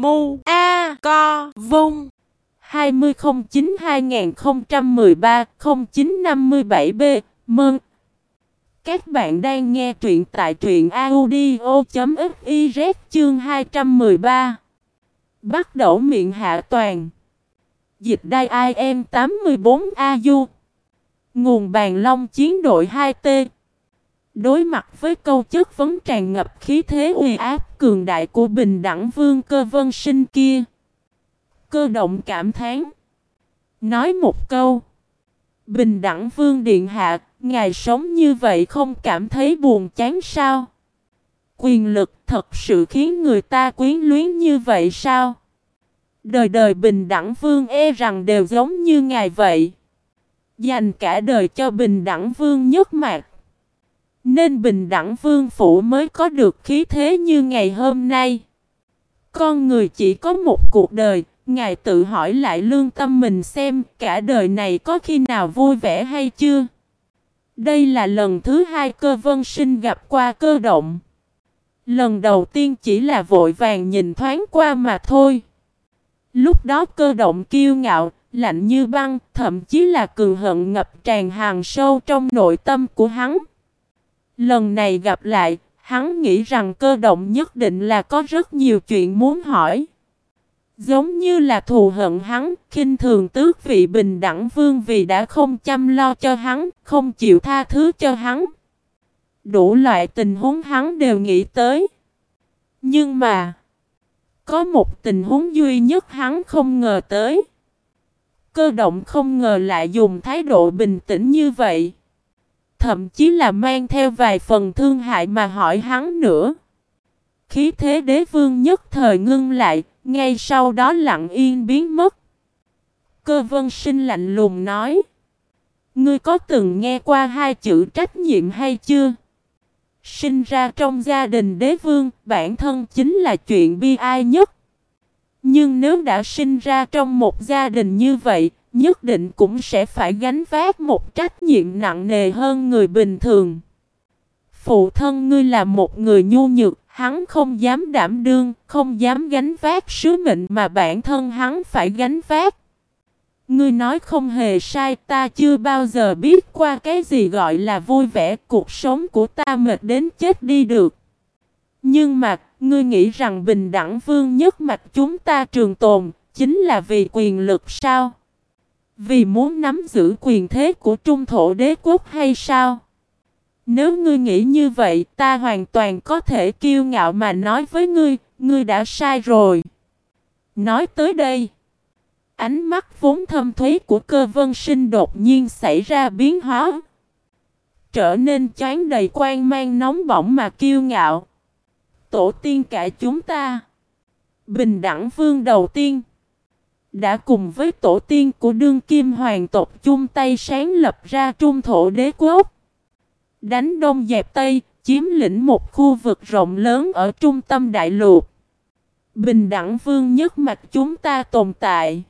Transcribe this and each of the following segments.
Mu A Co Vung 2009-2013-0957B Mừng! Các bạn đang nghe truyện tại truyện audio.fiz chương 213 Bắt đầu miệng hạ toàn. Dịch đai IM 84AU Nguồn bàn long chiến đội 2T Đối mặt với câu chất vấn tràn ngập khí thế uy áp cường đại của bình đẳng vương cơ vân sinh kia, Cơ động cảm thán, Nói một câu, Bình đẳng vương điện hạ, Ngài sống như vậy không cảm thấy buồn chán sao? Quyền lực thật sự khiến người ta quyến luyến như vậy sao? Đời đời bình đẳng vương e rằng đều giống như ngài vậy. Dành cả đời cho bình đẳng vương nhất mạc nên bình đẳng vương phủ mới có được khí thế như ngày hôm nay. Con người chỉ có một cuộc đời Ngài tự hỏi lại lương tâm mình xem cả đời này có khi nào vui vẻ hay chưa. Đây là lần thứ hai cơ vân sinh gặp qua cơ động. Lần đầu tiên chỉ là vội vàng nhìn thoáng qua mà thôi. Lúc đó cơ động kiêu ngạo, lạnh như băng, thậm chí là cường hận ngập tràn hàng sâu trong nội tâm của hắn. Lần này gặp lại, hắn nghĩ rằng cơ động nhất định là có rất nhiều chuyện muốn hỏi. Giống như là thù hận hắn, khinh thường tước vị bình đẳng vương vì đã không chăm lo cho hắn, không chịu tha thứ cho hắn. Đủ loại tình huống hắn đều nghĩ tới. Nhưng mà... Có một tình huống duy nhất hắn không ngờ tới. Cơ động không ngờ lại dùng thái độ bình tĩnh như vậy. Thậm chí là mang theo vài phần thương hại mà hỏi hắn nữa. Khí thế đế vương nhất thời ngưng lại, ngay sau đó lặng yên biến mất. Cơ vân sinh lạnh lùng nói. Ngươi có từng nghe qua hai chữ trách nhiệm hay chưa? Sinh ra trong gia đình đế vương, bản thân chính là chuyện bi ai nhất. Nhưng nếu đã sinh ra trong một gia đình như vậy, nhất định cũng sẽ phải gánh vác một trách nhiệm nặng nề hơn người bình thường. Phụ thân ngươi là một người nhu nhược, hắn không dám đảm đương, không dám gánh vác sứ mệnh mà bản thân hắn phải gánh vác. Ngươi nói không hề sai, ta chưa bao giờ biết qua cái gì gọi là vui vẻ, cuộc sống của ta mệt đến chết đi được. Nhưng mà, ngươi nghĩ rằng bình đẳng vương nhất mạch chúng ta trường tồn, chính là vì quyền lực sao? Vì muốn nắm giữ quyền thế của trung thổ đế quốc hay sao? Nếu ngươi nghĩ như vậy, ta hoàn toàn có thể kiêu ngạo mà nói với ngươi, ngươi đã sai rồi. Nói tới đây, ánh mắt vốn thâm thúy của cơ vân sinh đột nhiên xảy ra biến hóa. Trở nên chán đầy quan mang nóng bỏng mà kiêu ngạo. Tổ tiên cả chúng ta. Bình đẳng vương đầu tiên. Đã cùng với tổ tiên của đương kim hoàng tộc chung tay sáng lập ra trung thổ đế quốc. Đánh đông dẹp tây, chiếm lĩnh một khu vực rộng lớn ở trung tâm đại lục. Bình đẳng vương nhất mặt chúng ta tồn tại.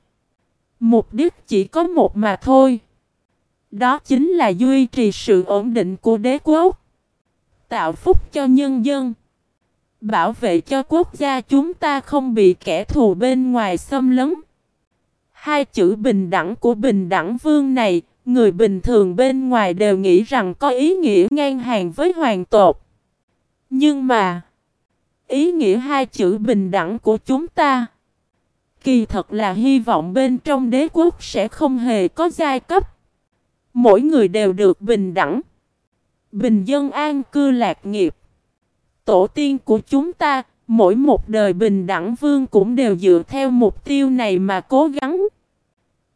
Mục đích chỉ có một mà thôi. Đó chính là duy trì sự ổn định của đế quốc. Tạo phúc cho nhân dân. Bảo vệ cho quốc gia chúng ta không bị kẻ thù bên ngoài xâm lấn. Hai chữ bình đẳng của bình đẳng vương này, người bình thường bên ngoài đều nghĩ rằng có ý nghĩa ngang hàng với hoàng tộc. Nhưng mà, ý nghĩa hai chữ bình đẳng của chúng ta, kỳ thật là hy vọng bên trong đế quốc sẽ không hề có giai cấp. Mỗi người đều được bình đẳng. Bình dân an cư lạc nghiệp tổ tiên của chúng ta, mỗi một đời bình đẳng vương cũng đều dựa theo mục tiêu này mà cố gắng.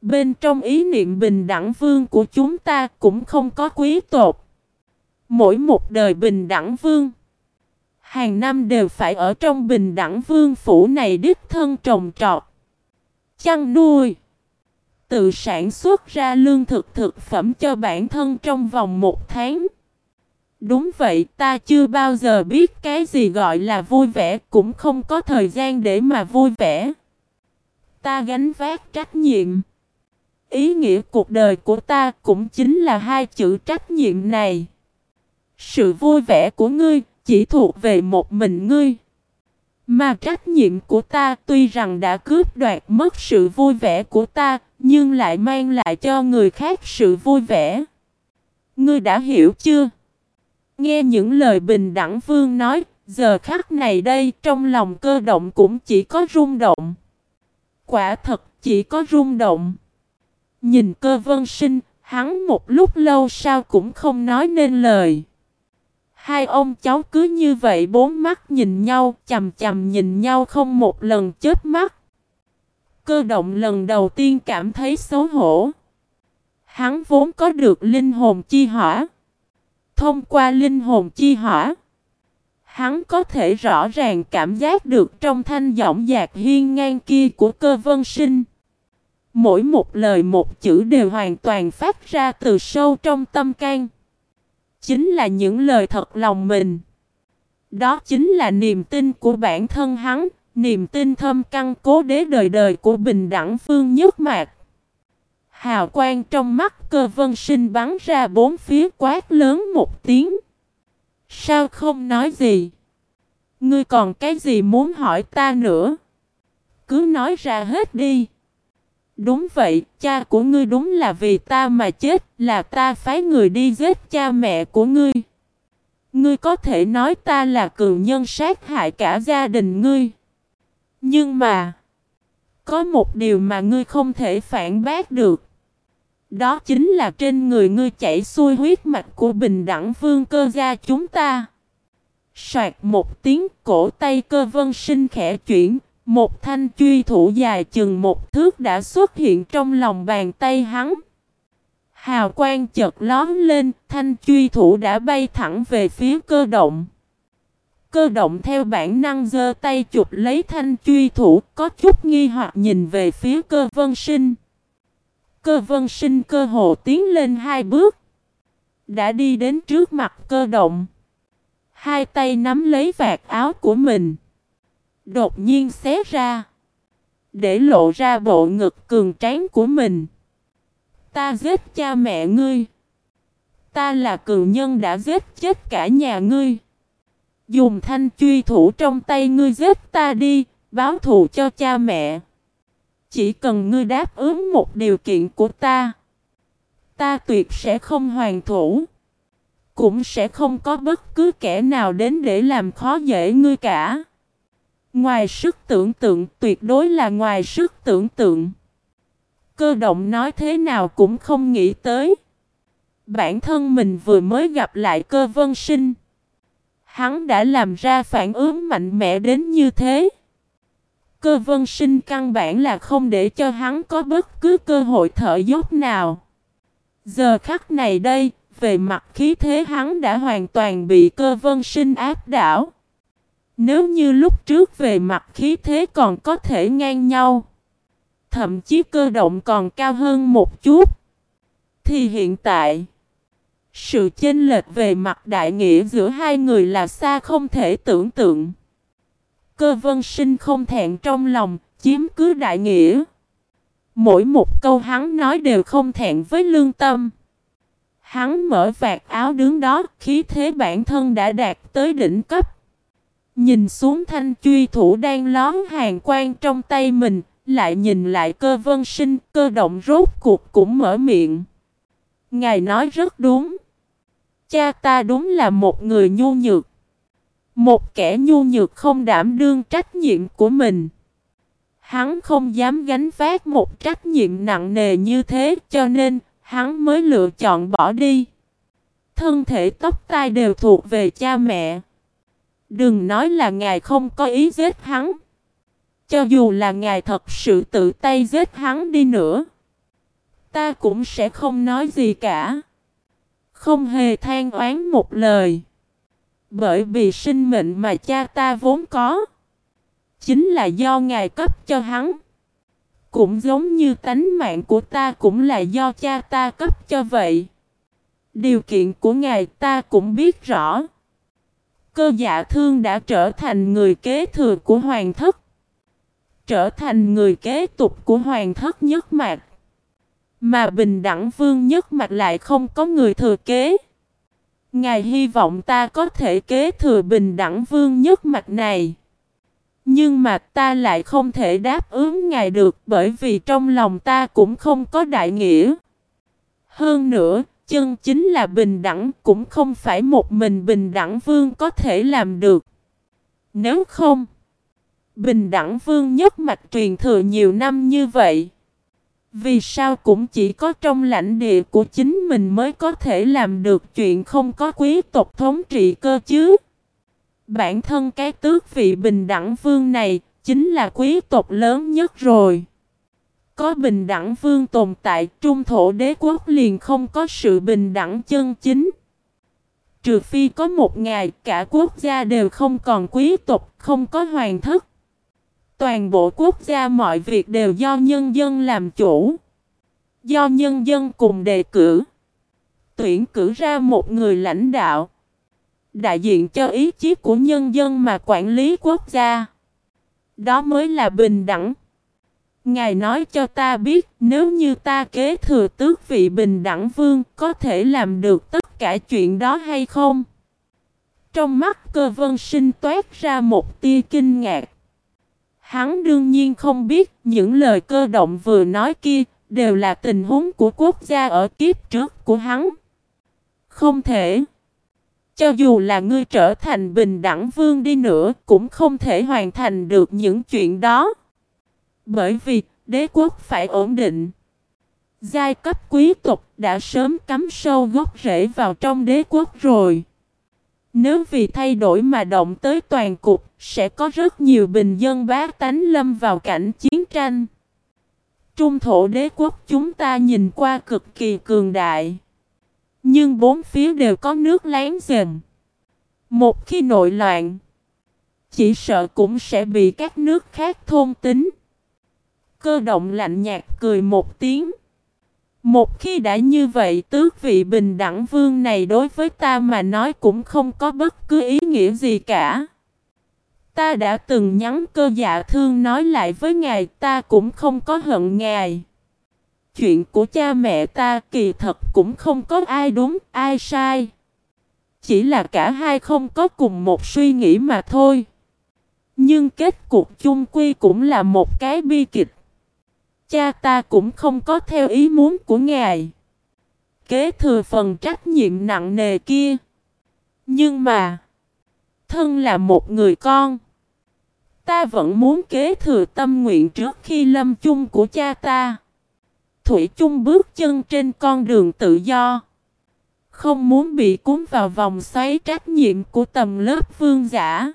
Bên trong ý niệm bình đẳng vương của chúng ta cũng không có quý tộc. Mỗi một đời bình đẳng vương, hàng năm đều phải ở trong bình đẳng vương phủ này đích thân trồng trọt, chăn nuôi, tự sản xuất ra lương thực thực phẩm cho bản thân trong vòng một tháng. Đúng vậy, ta chưa bao giờ biết cái gì gọi là vui vẻ, cũng không có thời gian để mà vui vẻ. Ta gánh vác trách nhiệm. Ý nghĩa cuộc đời của ta cũng chính là hai chữ trách nhiệm này. Sự vui vẻ của ngươi chỉ thuộc về một mình ngươi. Mà trách nhiệm của ta tuy rằng đã cướp đoạt mất sự vui vẻ của ta, nhưng lại mang lại cho người khác sự vui vẻ. Ngươi đã hiểu chưa? Nghe những lời bình đẳng vương nói, giờ khắc này đây trong lòng cơ động cũng chỉ có rung động. Quả thật chỉ có rung động. Nhìn cơ vân sinh, hắn một lúc lâu sau cũng không nói nên lời. Hai ông cháu cứ như vậy bốn mắt nhìn nhau, chầm chầm nhìn nhau không một lần chết mắt. Cơ động lần đầu tiên cảm thấy xấu hổ. Hắn vốn có được linh hồn chi hỏa. Thông qua linh hồn chi hỏa, hắn có thể rõ ràng cảm giác được trong thanh giọng dạc hiên ngang kia của cơ vân sinh. Mỗi một lời một chữ đều hoàn toàn phát ra từ sâu trong tâm can. Chính là những lời thật lòng mình. Đó chính là niềm tin của bản thân hắn, niềm tin thâm căn cố đế đời đời của bình đẳng phương nhất mạc. Hào quang trong mắt cơ vân sinh bắn ra bốn phía quát lớn một tiếng. Sao không nói gì? Ngươi còn cái gì muốn hỏi ta nữa? Cứ nói ra hết đi. Đúng vậy, cha của ngươi đúng là vì ta mà chết, là ta phái người đi giết cha mẹ của ngươi. Ngươi có thể nói ta là cường nhân sát hại cả gia đình ngươi. Nhưng mà, có một điều mà ngươi không thể phản bác được. Đó chính là trên người ngươi chảy xuôi huyết mạch của bình đẳng vương cơ gia chúng ta. Soạt một tiếng cổ tay cơ vân sinh khẽ chuyển, một thanh truy thủ dài chừng một thước đã xuất hiện trong lòng bàn tay hắn. Hào quang chợt lóm lên, thanh truy thủ đã bay thẳng về phía cơ động. Cơ động theo bản năng giơ tay chụp lấy thanh truy thủ, có chút nghi hoặc nhìn về phía cơ vân sinh. Cơ vân sinh cơ hồ tiến lên hai bước. Đã đi đến trước mặt cơ động. Hai tay nắm lấy vạt áo của mình. Đột nhiên xé ra. Để lộ ra bộ ngực cường tráng của mình. Ta giết cha mẹ ngươi. Ta là cường nhân đã giết chết cả nhà ngươi. Dùng thanh truy thủ trong tay ngươi giết ta đi, báo thù cho cha mẹ. Chỉ cần ngươi đáp ứng một điều kiện của ta. Ta tuyệt sẽ không hoàn thủ. Cũng sẽ không có bất cứ kẻ nào đến để làm khó dễ ngươi cả. Ngoài sức tưởng tượng, tuyệt đối là ngoài sức tưởng tượng. Cơ động nói thế nào cũng không nghĩ tới. Bản thân mình vừa mới gặp lại cơ vân sinh. Hắn đã làm ra phản ứng mạnh mẽ đến như thế. Cơ vân sinh căn bản là không để cho hắn có bất cứ cơ hội thở dốc nào. Giờ khắc này đây, về mặt khí thế hắn đã hoàn toàn bị cơ vân sinh áp đảo. Nếu như lúc trước về mặt khí thế còn có thể ngang nhau, thậm chí cơ động còn cao hơn một chút, thì hiện tại, sự chênh lệch về mặt đại nghĩa giữa hai người là xa không thể tưởng tượng. Cơ vân sinh không thẹn trong lòng, chiếm cứ đại nghĩa. Mỗi một câu hắn nói đều không thẹn với lương tâm. Hắn mở vạt áo đứng đó, khí thế bản thân đã đạt tới đỉnh cấp. Nhìn xuống thanh truy thủ đang lón hàng quan trong tay mình, lại nhìn lại cơ vân sinh, cơ động rốt cuộc cũng mở miệng. Ngài nói rất đúng. Cha ta đúng là một người nhu nhược. Một kẻ nhu nhược không đảm đương trách nhiệm của mình. Hắn không dám gánh vác một trách nhiệm nặng nề như thế, cho nên hắn mới lựa chọn bỏ đi. Thân thể, tóc, tai đều thuộc về cha mẹ. Đừng nói là ngài không có ý giết hắn. Cho dù là ngài thật sự tự tay giết hắn đi nữa. Ta cũng sẽ không nói gì cả. Không hề than oán một lời. Bởi vì sinh mệnh mà cha ta vốn có. Chính là do ngài cấp cho hắn. Cũng giống như tánh mạng của ta cũng là do cha ta cấp cho vậy. Điều kiện của ngài ta cũng biết rõ. Cơ dạ thương đã trở thành người kế thừa của hoàng thất. Trở thành người kế tục của hoàng thất nhất mạc. Mà bình đẳng vương nhất mạc lại không có người thừa kế. Ngài hy vọng ta có thể kế thừa bình đẳng vương nhất mạch này. Nhưng mà ta lại không thể đáp ứng ngài được bởi vì trong lòng ta cũng không có đại nghĩa. Hơn nữa, chân chính là bình đẳng cũng không phải một mình bình đẳng vương có thể làm được. Nếu không, bình đẳng vương nhất mạch truyền thừa nhiều năm như vậy. Vì sao cũng chỉ có trong lãnh địa của chính mình mới có thể làm được chuyện không có quý tộc thống trị cơ chứ? Bản thân cái tước vị bình đẳng vương này chính là quý tộc lớn nhất rồi. Có bình đẳng vương tồn tại trung thổ đế quốc liền không có sự bình đẳng chân chính. Trừ phi có một ngày cả quốc gia đều không còn quý tộc, không có hoàng thất. Toàn bộ quốc gia mọi việc đều do nhân dân làm chủ. Do nhân dân cùng đề cử. Tuyển cử ra một người lãnh đạo. Đại diện cho ý chí của nhân dân mà quản lý quốc gia. Đó mới là bình đẳng. Ngài nói cho ta biết, nếu như ta kế thừa tước vị bình đẳng vương, có thể làm được tất cả chuyện đó hay không? Trong mắt cơ vân sinh toát ra một tia kinh ngạc. Hắn đương nhiên không biết, những lời cơ động vừa nói kia đều là tình huống của quốc gia ở kiếp trước của hắn. Không thể. Cho dù là ngươi trở thành bình đẳng vương đi nữa, cũng không thể hoàn thành được những chuyện đó. Bởi vì, đế quốc phải ổn định. Giai cấp quý tộc đã sớm cắm sâu gốc rễ vào trong đế quốc rồi. Nếu vì thay đổi mà động tới toàn cục, sẽ có rất nhiều bình dân bá tánh lâm vào cảnh chiến tranh. Trung thổ đế quốc chúng ta nhìn qua cực kỳ cường đại. Nhưng bốn phía đều có nước láng giềng. Một khi nội loạn, chỉ sợ cũng sẽ bị các nước khác thôn tính. Cơ động lạnh nhạt cười một tiếng. Một khi đã như vậy, tước vị bình đẳng vương này đối với ta mà nói cũng không có bất cứ ý nghĩa gì cả. Ta đã từng nhắn cơ dạ thương nói lại với ngài, ta cũng không có hận ngài. Chuyện của cha mẹ ta kỳ thật cũng không có ai đúng, ai sai. Chỉ là cả hai không có cùng một suy nghĩ mà thôi. Nhưng kết cục chung quy cũng là một cái bi kịch. Cha ta cũng không có theo ý muốn của ngài. Kế thừa phần trách nhiệm nặng nề kia. Nhưng mà, thân là một người con. Ta vẫn muốn kế thừa tâm nguyện trước khi lâm chung của cha ta. Thủy chung bước chân trên con đường tự do. Không muốn bị cuốn vào vòng xoáy trách nhiệm của tầm lớp vương giả.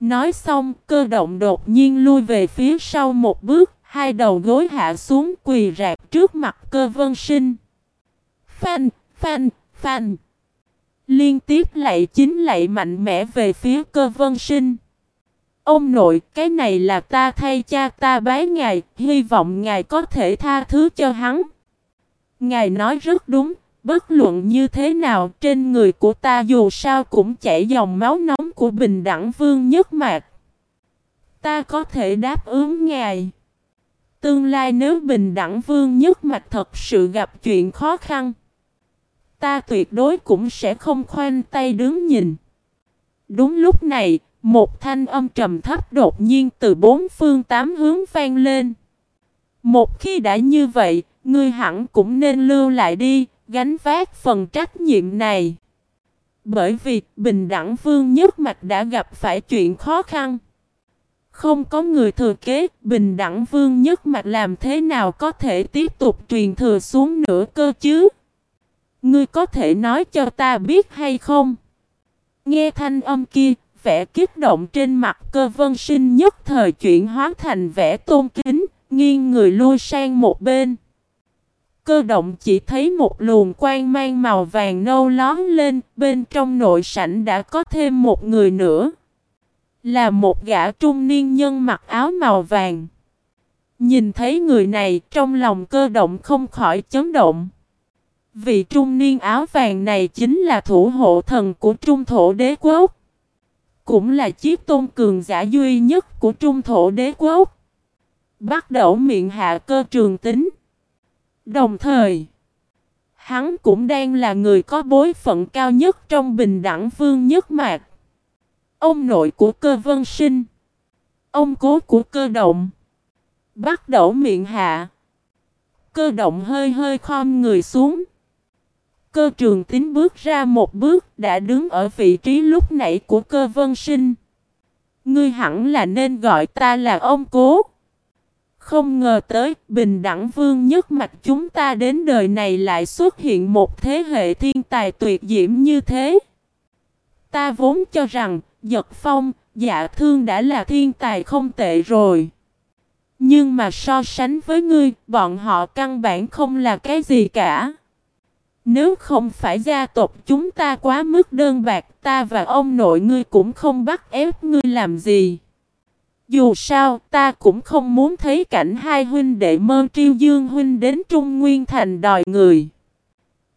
Nói xong, cơ động đột nhiên lui về phía sau một bước, hai đầu gối hạ xuống quỳ rạp trước mặt cơ vân sinh. Phanh, phanh, phanh. Liên tiếp lạy chính lạy mạnh mẽ về phía cơ vân sinh. Ông nội, cái này là ta thay cha ta bái ngài, hy vọng ngài có thể tha thứ cho hắn. Ngài nói rất đúng, bất luận như thế nào trên người của ta dù sao cũng chảy dòng máu nóng của bình đẳng vương nhất mạc. Ta có thể đáp ứng ngài. Tương lai nếu bình đẳng vương nhất mạch thật sự gặp chuyện khó khăn, ta tuyệt đối cũng sẽ không khoanh tay đứng nhìn. Đúng lúc này, một thanh âm trầm thấp đột nhiên từ bốn phương tám hướng vang lên. Một khi đã như vậy, ngươi hẳn cũng nên lưu lại đi, gánh vác phần trách nhiệm này. Bởi vì bình đẳng vương nhất mạch đã gặp phải chuyện khó khăn. Không có người thừa kế, bình đẳng vương nhất mạch làm thế nào có thể tiếp tục truyền thừa xuống nữa cơ chứ? Ngươi có thể nói cho ta biết hay không? Nghe thanh âm kia, vẻ kích động trên mặt cơ vân sinh nhất thời chuyển hóa thành vẻ tôn kính, nghiêng người lui sang một bên. Cơ động chỉ thấy một luồng quang mang màu vàng nâu lón lên, bên trong nội sảnh đã có thêm một người nữa. Là một gã trung niên nhân mặc áo màu vàng. Nhìn thấy người này trong lòng cơ động không khỏi chấn động. Vị trung niên áo vàng này chính là thủ hộ thần của trung thổ đế quốc. Cũng là chiếc tôn cường giả duy nhất của trung thổ đế quốc. Bắt đầu miệng hạ cơ trường tính. Đồng thời, hắn cũng đang là người có bối phận cao nhất trong bình đẳng vương nhất mạc. Ông nội của cơ vân sinh. Ông cố của cơ động. Bắt đầu miệng hạ. Cơ động hơi hơi khom người xuống. Cơ trường tính bước ra một bước đã đứng ở vị trí lúc nãy của cơ vân sinh. Ngươi hẳn là nên gọi ta là ông cố. Không ngờ tới, bình đẳng vương nhất mạch chúng ta đến đời này lại xuất hiện một thế hệ thiên tài tuyệt diễm như thế. Ta vốn cho rằng giật phong, dạ thương đã là thiên tài không tệ rồi. Nhưng mà so sánh với ngươi, bọn họ căn bản không là cái gì cả. Nếu không phải gia tộc chúng ta quá mức đơn bạc, ta và ông nội ngươi cũng không bắt ép ngươi làm gì. Dù sao, ta cũng không muốn thấy cảnh hai huynh đệ mơ triêu dương huynh đến Trung Nguyên Thành đòi người.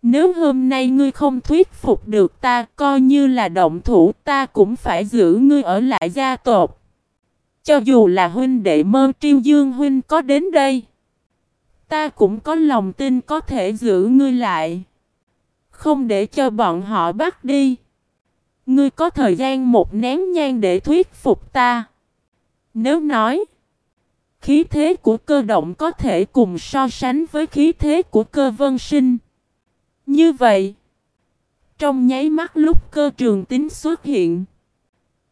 Nếu hôm nay ngươi không thuyết phục được ta, coi như là động thủ, ta cũng phải giữ ngươi ở lại gia tộc. Cho dù là huynh đệ mơ triêu dương huynh có đến đây, ta cũng có lòng tin có thể giữ ngươi lại. Không để cho bọn họ bắt đi. Ngươi có thời gian một nén nhang để thuyết phục ta. Nếu nói, khí thế của cơ động có thể cùng so sánh với khí thế của cơ vân sinh. Như vậy, trong nháy mắt lúc cơ trường tính xuất hiện,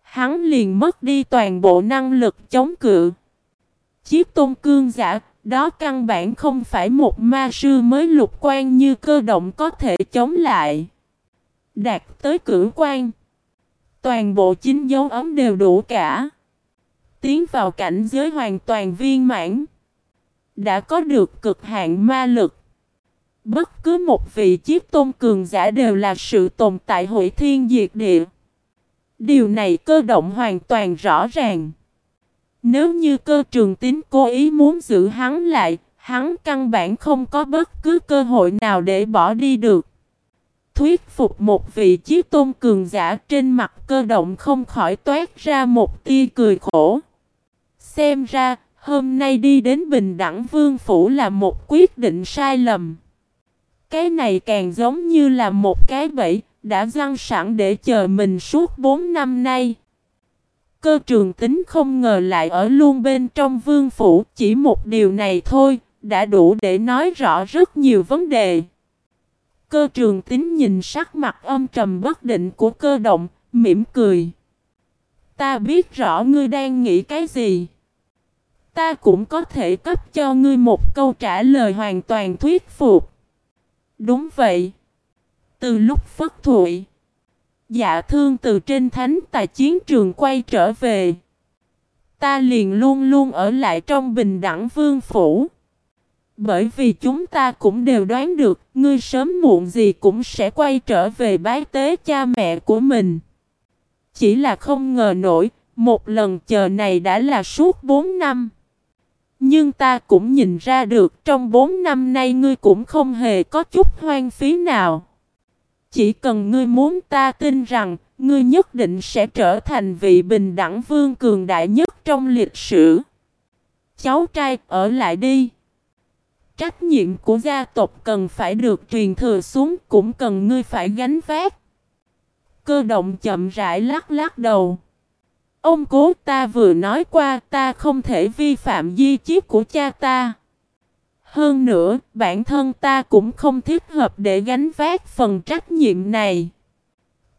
hắn liền mất đi toàn bộ năng lực chống cự. Chiếc tôn cương giả, đó căn bản không phải một ma sư mới lục quan như cơ động có thể chống lại. Đạt tới cử quan. Toàn bộ chính dấu ấm đều đủ cả. Tiến vào cảnh giới hoàn toàn viên mãn. Đã có được cực hạn ma lực. Bất cứ một vị chiếc tôn cường giả đều là sự tồn tại hủy thiên diệt địa. Điều này cơ động hoàn toàn rõ ràng. Nếu như cơ trường tín cố ý muốn giữ hắn lại, hắn căn bản không có bất cứ cơ hội nào để bỏ đi được. Thuyết phục một vị chiếc tôn cường giả trên mặt cơ động không khỏi toát ra một tia cười khổ. Xem ra, hôm nay đi đến Bình Đẳng Vương Phủ là một quyết định sai lầm. Cái này càng giống như là một cái bẫy, đã răng sẵn để chờ mình suốt 4 năm nay. Cơ trường tính không ngờ lại ở luôn bên trong vương phủ, chỉ một điều này thôi, đã đủ để nói rõ rất nhiều vấn đề. Cơ trường tính nhìn sắc mặt âm trầm bất định của cơ động, mỉm cười. Ta biết rõ ngươi đang nghĩ cái gì. Ta cũng có thể cấp cho ngươi một câu trả lời hoàn toàn thuyết phục. Đúng vậy. Từ lúc phất thụy, dạ thương từ trên thánh tài chiến trường quay trở về. Ta liền luôn luôn ở lại trong bình đẳng vương phủ. Bởi vì chúng ta cũng đều đoán được, ngươi sớm muộn gì cũng sẽ quay trở về bái tế cha mẹ của mình. Chỉ là không ngờ nổi, một lần chờ này đã là suốt 4 năm. Nhưng ta cũng nhìn ra được trong 4 năm nay ngươi cũng không hề có chút hoang phí nào. Chỉ cần ngươi muốn ta tin rằng, ngươi nhất định sẽ trở thành vị bình đẳng vương cường đại nhất trong lịch sử. Cháu trai, ở lại đi. Trách nhiệm của gia tộc cần phải được truyền thừa xuống, cũng cần ngươi phải gánh vác. Cơ động chậm rãi lắc lắc đầu. Ông cố ta vừa nói qua ta không thể vi phạm di chiếc của cha ta. Hơn nữa, bản thân ta cũng không thích hợp để gánh vác phần trách nhiệm này.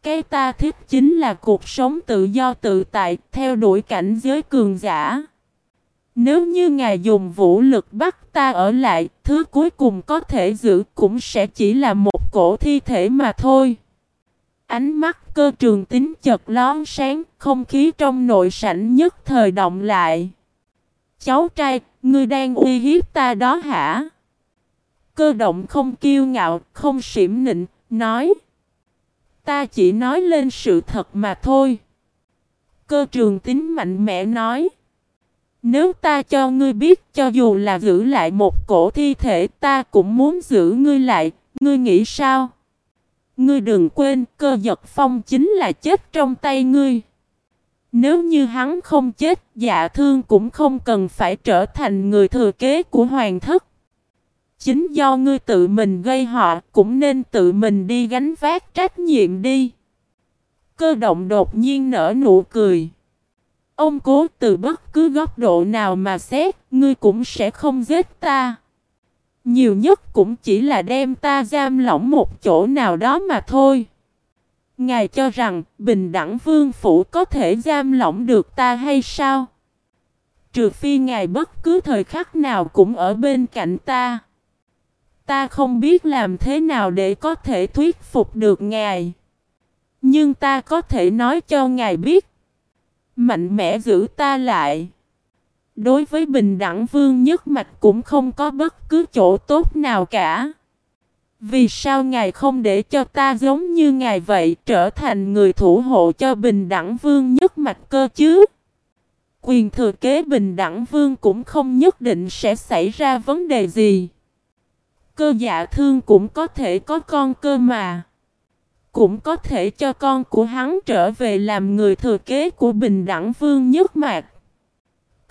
Cái ta thích chính là cuộc sống tự do tự tại, theo đuổi cảnh giới cường giả. Nếu như ngài dùng vũ lực bắt ta ở lại, thứ cuối cùng có thể giữ cũng sẽ chỉ là một cổ thi thể mà thôi. Ánh mắt cơ trường tính chật lón sáng, không khí trong nội sảnh nhất thời động lại. Cháu trai, ngươi đang uy hiếp ta đó hả? Cơ động không kiêu ngạo, không xỉm nịnh, nói. Ta chỉ nói lên sự thật mà thôi. Cơ trường tính mạnh mẽ nói. Nếu ta cho ngươi biết cho dù là giữ lại một cổ thi thể ta cũng muốn giữ ngươi lại, ngươi nghĩ sao? Ngươi đừng quên cơ giật phong chính là chết trong tay ngươi. Nếu như hắn không chết, dạ thương cũng không cần phải trở thành người thừa kế của hoàng thất. Chính do ngươi tự mình gây họ, cũng nên tự mình đi gánh vác trách nhiệm đi. Cơ động đột nhiên nở nụ cười. Ông cố từ bất cứ góc độ nào mà xét, ngươi cũng sẽ không giết ta. Nhiều nhất cũng chỉ là đem ta giam lỏng một chỗ nào đó mà thôi. Ngài cho rằng bình đẳng vương phủ có thể giam lỏng được ta hay sao? Trừ phi ngài bất cứ thời khắc nào cũng ở bên cạnh ta. Ta không biết làm thế nào để có thể thuyết phục được ngài. Nhưng ta có thể nói cho ngài biết. Mạnh mẽ giữ ta lại. Đối với bình đẳng vương nhất mạch cũng không có bất cứ chỗ tốt nào cả. Vì sao ngài không để cho ta giống như ngài vậy trở thành người thủ hộ cho bình đẳng vương nhất mạch cơ chứ? Quyền thừa kế bình đẳng vương cũng không nhất định sẽ xảy ra vấn đề gì. Cơ dạ thương cũng có thể có con cơ mà. Cũng có thể cho con của hắn trở về làm người thừa kế của bình đẳng vương nhất mạch.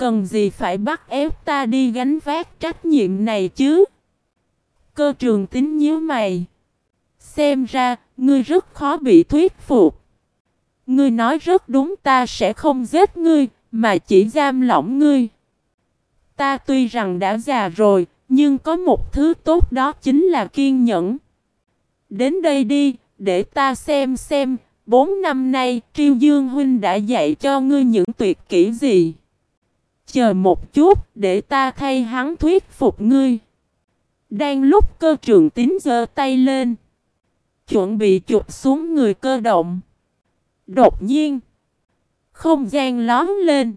Cần gì phải bắt ép ta đi gánh vác trách nhiệm này chứ? Cơ trường tính nhíu mày. Xem ra, ngươi rất khó bị thuyết phục. Ngươi nói rất đúng ta sẽ không giết ngươi, mà chỉ giam lỏng ngươi. Ta tuy rằng đã già rồi, nhưng có một thứ tốt đó chính là kiên nhẫn. Đến đây đi, để ta xem xem, bốn năm nay Triêu Dương Huynh đã dạy cho ngươi những tuyệt kỹ gì. Chờ một chút, để ta thay hắn thuyết phục ngươi. Đang lúc cơ trường tín giơ tay lên. Chuẩn bị chụp xuống người cơ động. Đột nhiên. Không gian lón lên.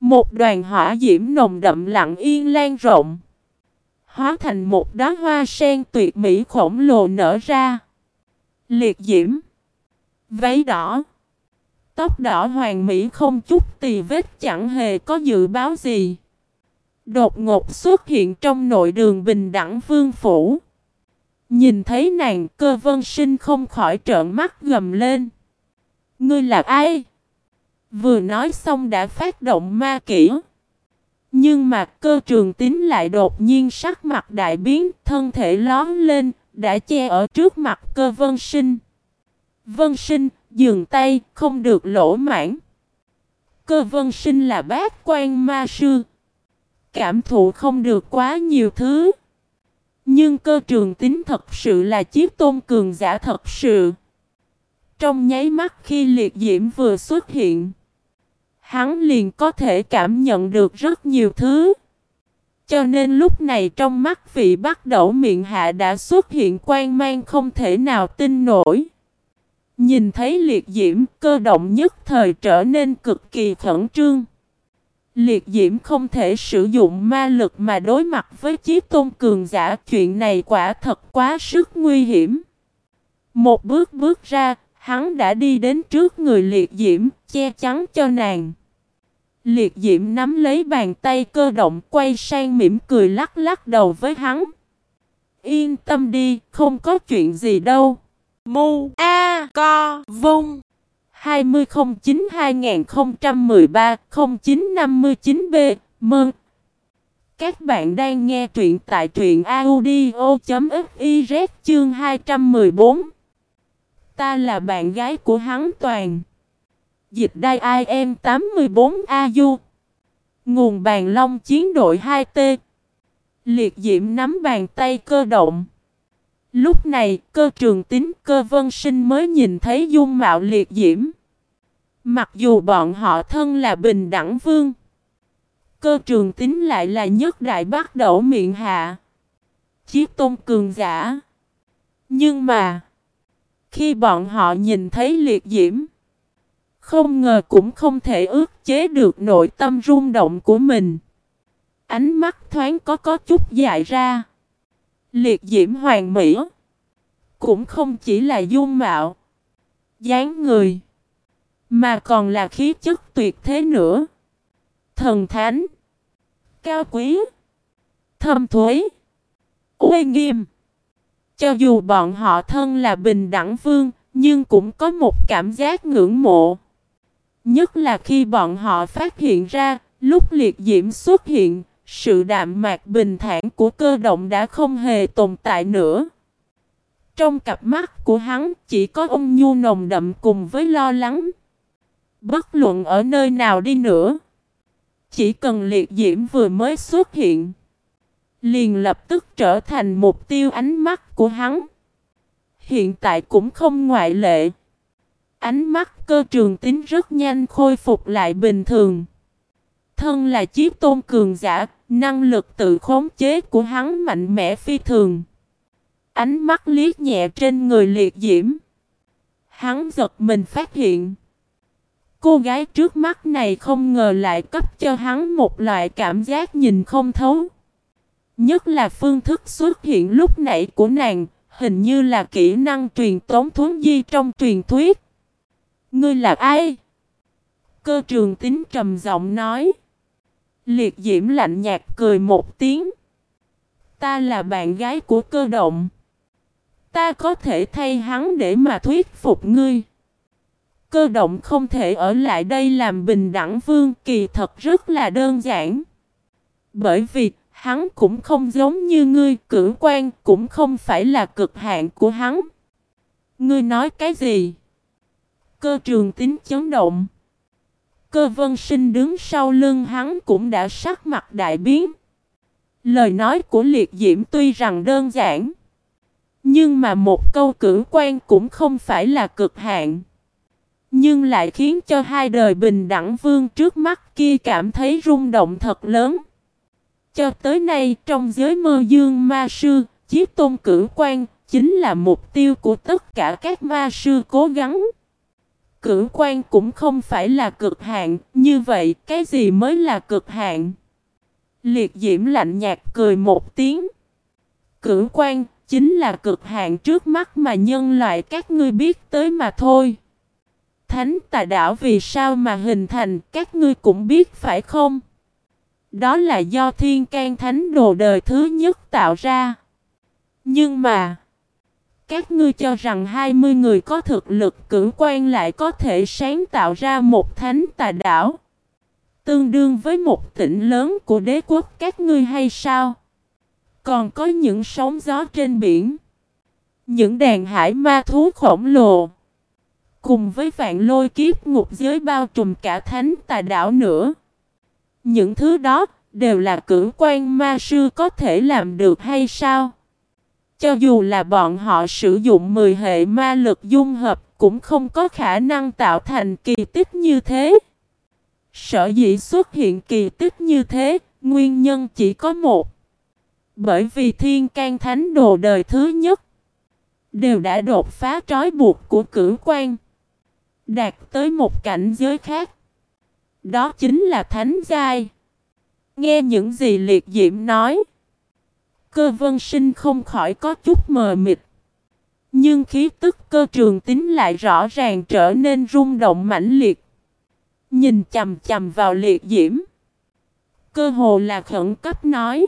Một đoàn hỏa diễm nồng đậm lặng yên lan rộng. Hóa thành một đóa hoa sen tuyệt mỹ khổng lồ nở ra. Liệt diễm. Váy đỏ. Tóc đỏ hoàng mỹ không chút tì vết chẳng hề có dự báo gì. Đột ngột xuất hiện trong nội đường bình đẳng vương phủ. Nhìn thấy nàng cơ vân sinh không khỏi trợn mắt gầm lên. Ngươi là ai? Vừa nói xong đã phát động ma kỹ. Nhưng mà cơ trường tín lại đột nhiên sắc mặt đại biến, thân thể lón lên, đã che ở trước mặt cơ vân sinh. Vân sinh, dừng tay, không được lỗ mãn. Cơ vân sinh là bác quan ma sư. Cảm thụ không được quá nhiều thứ. Nhưng cơ trường tính thật sự là chiếc tôn cường giả thật sự. Trong nháy mắt khi liệt diễm vừa xuất hiện, hắn liền có thể cảm nhận được rất nhiều thứ. Cho nên lúc này trong mắt vị bắt đầu miệng hạ đã xuất hiện quan mang không thể nào tin nổi. Nhìn thấy liệt diễm cơ động nhất thời trở nên cực kỳ khẩn trương. Liệt diễm không thể sử dụng ma lực mà đối mặt với chiếc tôn cường giả chuyện này quả thật quá sức nguy hiểm. Một bước bước ra, hắn đã đi đến trước người liệt diễm, che chắn cho nàng. Liệt diễm nắm lấy bàn tay cơ động quay sang mỉm cười lắc lắc đầu với hắn. Yên tâm đi, không có chuyện gì đâu. Mu A Co, Vung. 2009-2013-0959B Mừng! Các bạn đang nghe truyện tại truyện audio.fiz chương 214 Ta là bạn gái của hắn toàn. Dịch đai IM 84AU Nguồn bàn long chiến đội 2T Liệt diễm nắm bàn tay cơ động. Lúc này, cơ trường tính cơ vân sinh mới nhìn thấy dung mạo liệt diễm Mặc dù bọn họ thân là bình đẳng vương, Cơ trường tính lại là nhất đại bác đẩu miệng hạ Chiếc tôn cường giả Nhưng mà, Khi bọn họ nhìn thấy liệt diễm, không ngờ cũng không thể ước chế được nội tâm rung động của mình. Ánh mắt thoáng có có chút dại ra. Liệt diễm hoàng mỹ. Cũng không chỉ là dung mạo. dáng người. Mà còn là khí chất tuyệt thế nữa. Thần thánh. Cao quý. Thâm thuế. Uy nghiêm. Cho dù bọn họ thân là bình đẳng vương, nhưng cũng có một cảm giác ngưỡng mộ. Nhất là khi bọn họ phát hiện ra, lúc liệt diễm xuất hiện, sự đạm mạc bình thản của cơ động đã không hề tồn tại nữa. Trong cặp mắt của hắn chỉ có ông nhu nồng đậm cùng với lo lắng. Bất luận ở nơi nào đi nữa. Chỉ cần liệt diễm vừa mới xuất hiện. Liền lập tức trở thành mục tiêu ánh mắt của hắn. Hiện tại cũng không ngoại lệ. Ánh mắt cơ trường tính rất nhanh khôi phục lại bình thường. Thân là chiếc tôn cường giả, năng lực tự khống chế của hắn mạnh mẽ phi thường. Ánh mắt liếc nhẹ trên người liệt diễm. Hắn giật mình phát hiện. Cô gái trước mắt này không ngờ lại cấp cho hắn một loại cảm giác nhìn không thấu. Nhất là phương thức xuất hiện lúc nãy của nàng, hình như là kỹ năng truyền tống thuấn di trong truyền thuyết. Ngươi là ai? Cơ trường tính trầm giọng nói. Liệt diễm lạnh nhạt cười một tiếng. Ta là bạn gái của cơ động. Ta có thể thay hắn để mà thuyết phục ngươi. Cơ động không thể ở lại đây làm bình đẳng vương kỳ thật rất là đơn giản. Bởi vì hắn cũng không giống như ngươi, cử quan cũng không phải là cực hạn của hắn. Ngươi nói cái gì? Cơ trường tính chấn động. Cơ vân sinh đứng sau lưng hắn cũng đã sắc mặt đại biến. Lời nói của liệt diễm tuy rằng đơn giản. Nhưng mà một câu cử quan cũng không phải là cực hạn. Nhưng lại khiến cho hai đời bình đẳng vương trước mắt kia cảm thấy rung động thật lớn. Cho tới nay trong giới mơ dương ma sư, chiếc tôn cử quan chính là mục tiêu của tất cả các ma sư cố gắng. Cử quan cũng không phải là cực hạn, như vậy cái gì mới là cực hạn? Liệt diễm lạnh nhạt cười một tiếng. Cử quan chính là cực hạn trước mắt mà nhân loại các ngươi biết tới mà thôi. Thánh tà đảo vì sao mà hình thành các ngươi cũng biết phải không? Đó là do thiên can thánh đồ đời thứ nhất tạo ra. Nhưng mà, các ngươi cho rằng 20 người có thực lực cử quan lại có thể sáng tạo ra một thánh tà đảo. Tương đương với một tỉnh lớn của đế quốc, các ngươi hay sao? Còn có những sóng gió trên biển. Những đàn hải ma thú khổng lồ. Cùng với vạn lôi kiếp ngục giới bao trùm cả thánh tà đảo nữa. Những thứ đó đều là cử quan ma sư có thể làm được hay sao? Cho dù là bọn họ sử dụng 10 hệ ma lực dung hợp cũng không có khả năng tạo thành kỳ tích như thế. Sở dĩ xuất hiện kỳ tích như thế, nguyên nhân chỉ có một. Bởi vì thiên can thánh đồ đời thứ nhất đều đã đột phá trói buộc của cử quan, đạt tới một cảnh giới khác. Đó chính là thánh giai. Nghe những gì liệt diễm nói, cơ vân sinh không khỏi có chút mờ mịt. Nhưng khí tức cơ trường tính lại rõ ràng trở nên rung động mãnh liệt. Nhìn chầm chầm vào liệt diễm. Cơ hồ là khẩn cấp nói.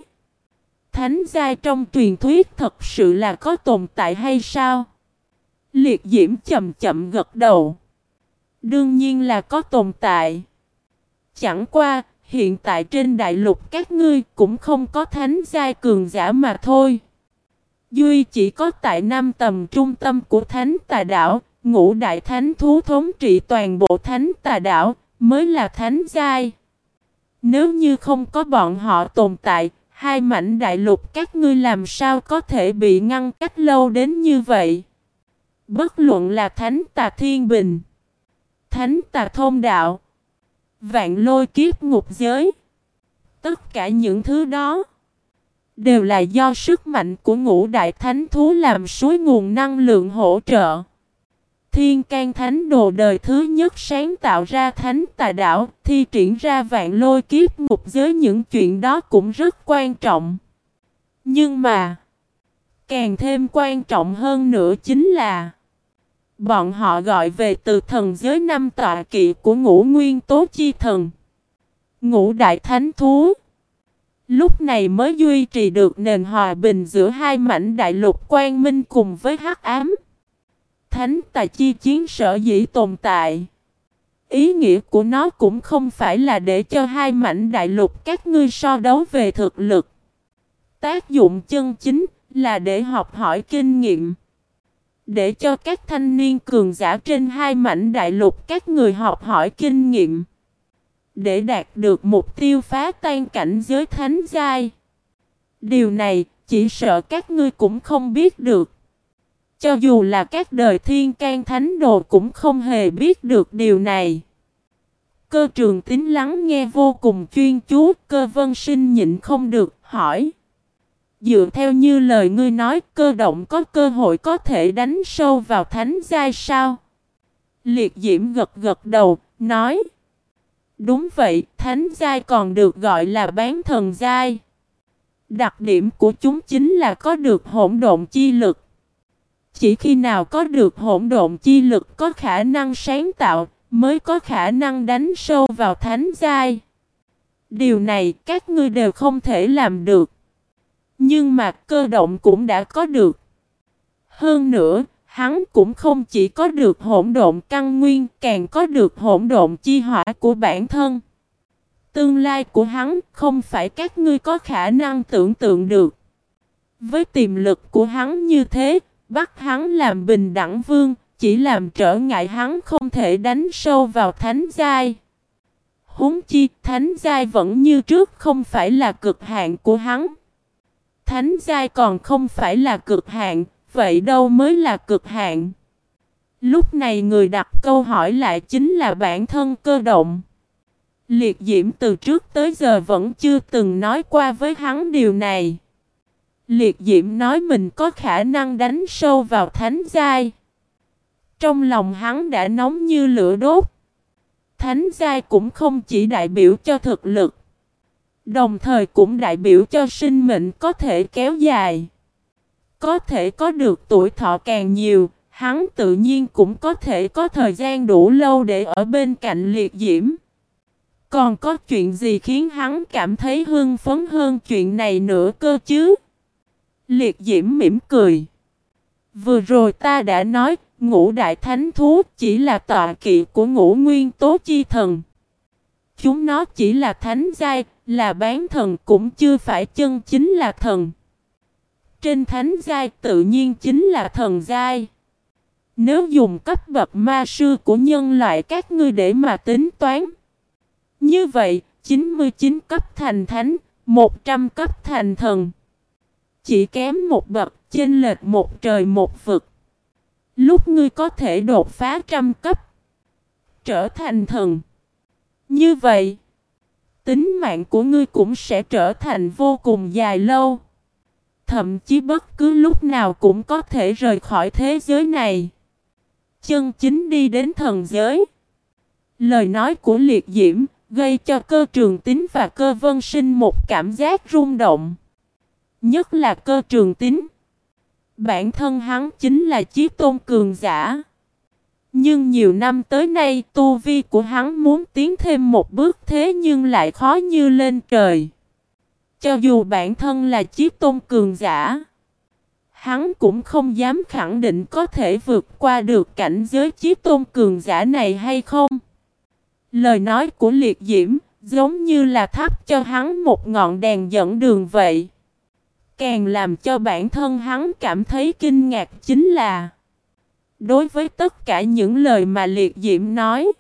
Thánh giai trong truyền thuyết thật sự là có tồn tại hay sao? Liệt diễm chậm chậm gật đầu. Đương nhiên là có tồn tại. Chẳng qua, hiện tại trên đại lục các ngươi cũng không có thánh giai cường giả mà thôi. Duy chỉ có tại năm tầm trung tâm của thánh tà đảo, ngũ đại thánh thú thống trị toàn bộ thánh tà đảo, mới là thánh giai. Nếu như không có bọn họ tồn tại, hai mảnh đại lục các ngươi làm sao có thể bị ngăn cách lâu đến như vậy? Bất luận là thánh tà thiên bình, thánh tà thông đạo, vạn lôi kiếp ngục giới. Tất cả những thứ đó đều là do sức mạnh của ngũ đại thánh thú làm suối nguồn năng lượng hỗ trợ. Thiên can thánh đồ đời thứ nhất sáng tạo ra thánh tà đảo, thi triển ra vạn lôi kiếp ngục giới những chuyện đó cũng rất quan trọng. Nhưng mà, càng thêm quan trọng hơn nữa chính là Bọn họ gọi về từ thần giới năm tọa kỵ của ngũ nguyên tố chi thần. Ngũ đại thánh thú. Lúc này mới duy trì được nền hòa bình giữa hai mảnh đại lục quang minh cùng với hắc ám. Thánh tài chi chiến sở dĩ tồn tại. Ý nghĩa của nó cũng không phải là để cho hai mảnh đại lục các ngươi so đấu về thực lực. Tác dụng chân chính là để học hỏi kinh nghiệm. Để cho các thanh niên cường giả trên hai mảnh đại lục các người học hỏi kinh nghiệm. Để đạt được mục tiêu phá tan cảnh giới thánh giai. Điều này chỉ sợ các ngươi cũng không biết được. Cho dù là các đời thiên can thánh đồ cũng không hề biết được điều này. Cơ trường tính lắng nghe vô cùng chuyên chú, cơ vân sinh nhịn không được, hỏi. Dựa theo như lời ngươi nói, cơ động có cơ hội có thể đánh sâu vào thánh giai sao? Liệt diễm gật gật đầu, nói. Đúng vậy, thánh giai còn được gọi là bán thần giai. Đặc điểm của chúng chính là có được hỗn độn chi lực. Chỉ khi nào có được hỗn độn chi lực có khả năng sáng tạo, mới có khả năng đánh sâu vào thánh giai. Điều này các ngươi đều không thể làm được. Nhưng mà cơ động cũng đã có được. Hơn nữa, hắn cũng không chỉ có được hỗn độn căn nguyên, càng có được hỗn độn chi hỏa của bản thân. Tương lai của hắn không phải các ngươi có khả năng tưởng tượng được. Với tiềm lực của hắn như thế, bắt hắn làm bình đẳng vương, chỉ làm trở ngại hắn không thể đánh sâu vào thánh giai. Húng chi, thánh giai vẫn như trước không phải là cực hạn của hắn. Thánh giai còn không phải là cực hạn, vậy đâu mới là cực hạn? Lúc này người đặt câu hỏi lại chính là bản thân cơ động. Liệt diễm từ trước tới giờ vẫn chưa từng nói qua với hắn điều này. Liệt diễm nói mình có khả năng đánh sâu vào thánh giai. Trong lòng hắn đã nóng như lửa đốt. Thánh giai cũng không chỉ đại biểu cho thực lực. Đồng thời cũng đại biểu cho sinh mệnh có thể kéo dài. Có thể có được tuổi thọ càng nhiều, hắn tự nhiên cũng có thể có thời gian đủ lâu để ở bên cạnh liệt diễm. Còn có chuyện gì khiến hắn cảm thấy hưng phấn hơn chuyện này nữa cơ chứ? Liệt diễm mỉm cười. Vừa rồi ta đã nói, ngũ đại thánh thú chỉ là tọa kỵ của ngũ nguyên tố chi thần. Chúng nó chỉ là thánh giai, là bán thần cũng chưa phải chân chính là thần. Trên thánh giai tự nhiên chính là thần giai. Nếu dùng cấp bậc ma sư của nhân loại các ngươi để mà tính toán. Như vậy, 99 cấp thành thánh, 100 cấp thành thần. Chỉ kém một bậc, chênh lệch một trời một vực. Lúc ngươi có thể đột phá trăm cấp, trở thành thần. Như vậy, tính mạng của ngươi cũng sẽ trở thành vô cùng dài lâu. Thậm chí bất cứ lúc nào cũng có thể rời khỏi thế giới này. Chân chính đi đến thần giới. Lời nói của liệt diễm gây cho cơ trường tính và cơ vân sinh một cảm giác rung động. Nhất là cơ trường tính. Bản thân hắn chính là chiếc tôn cường giả. Nhưng nhiều năm tới nay tu vi của hắn muốn tiến thêm một bước thế nhưng lại khó như lên trời. Cho dù bản thân là chiếc tôn cường giả, hắn cũng không dám khẳng định có thể vượt qua được cảnh giới chiếc tôn cường giả này hay không. Lời nói của liệt diễm giống như là thắp cho hắn một ngọn đèn dẫn đường vậy. Càng làm cho bản thân hắn cảm thấy kinh ngạc chính là Đối với tất cả những lời mà liệt diễm nói.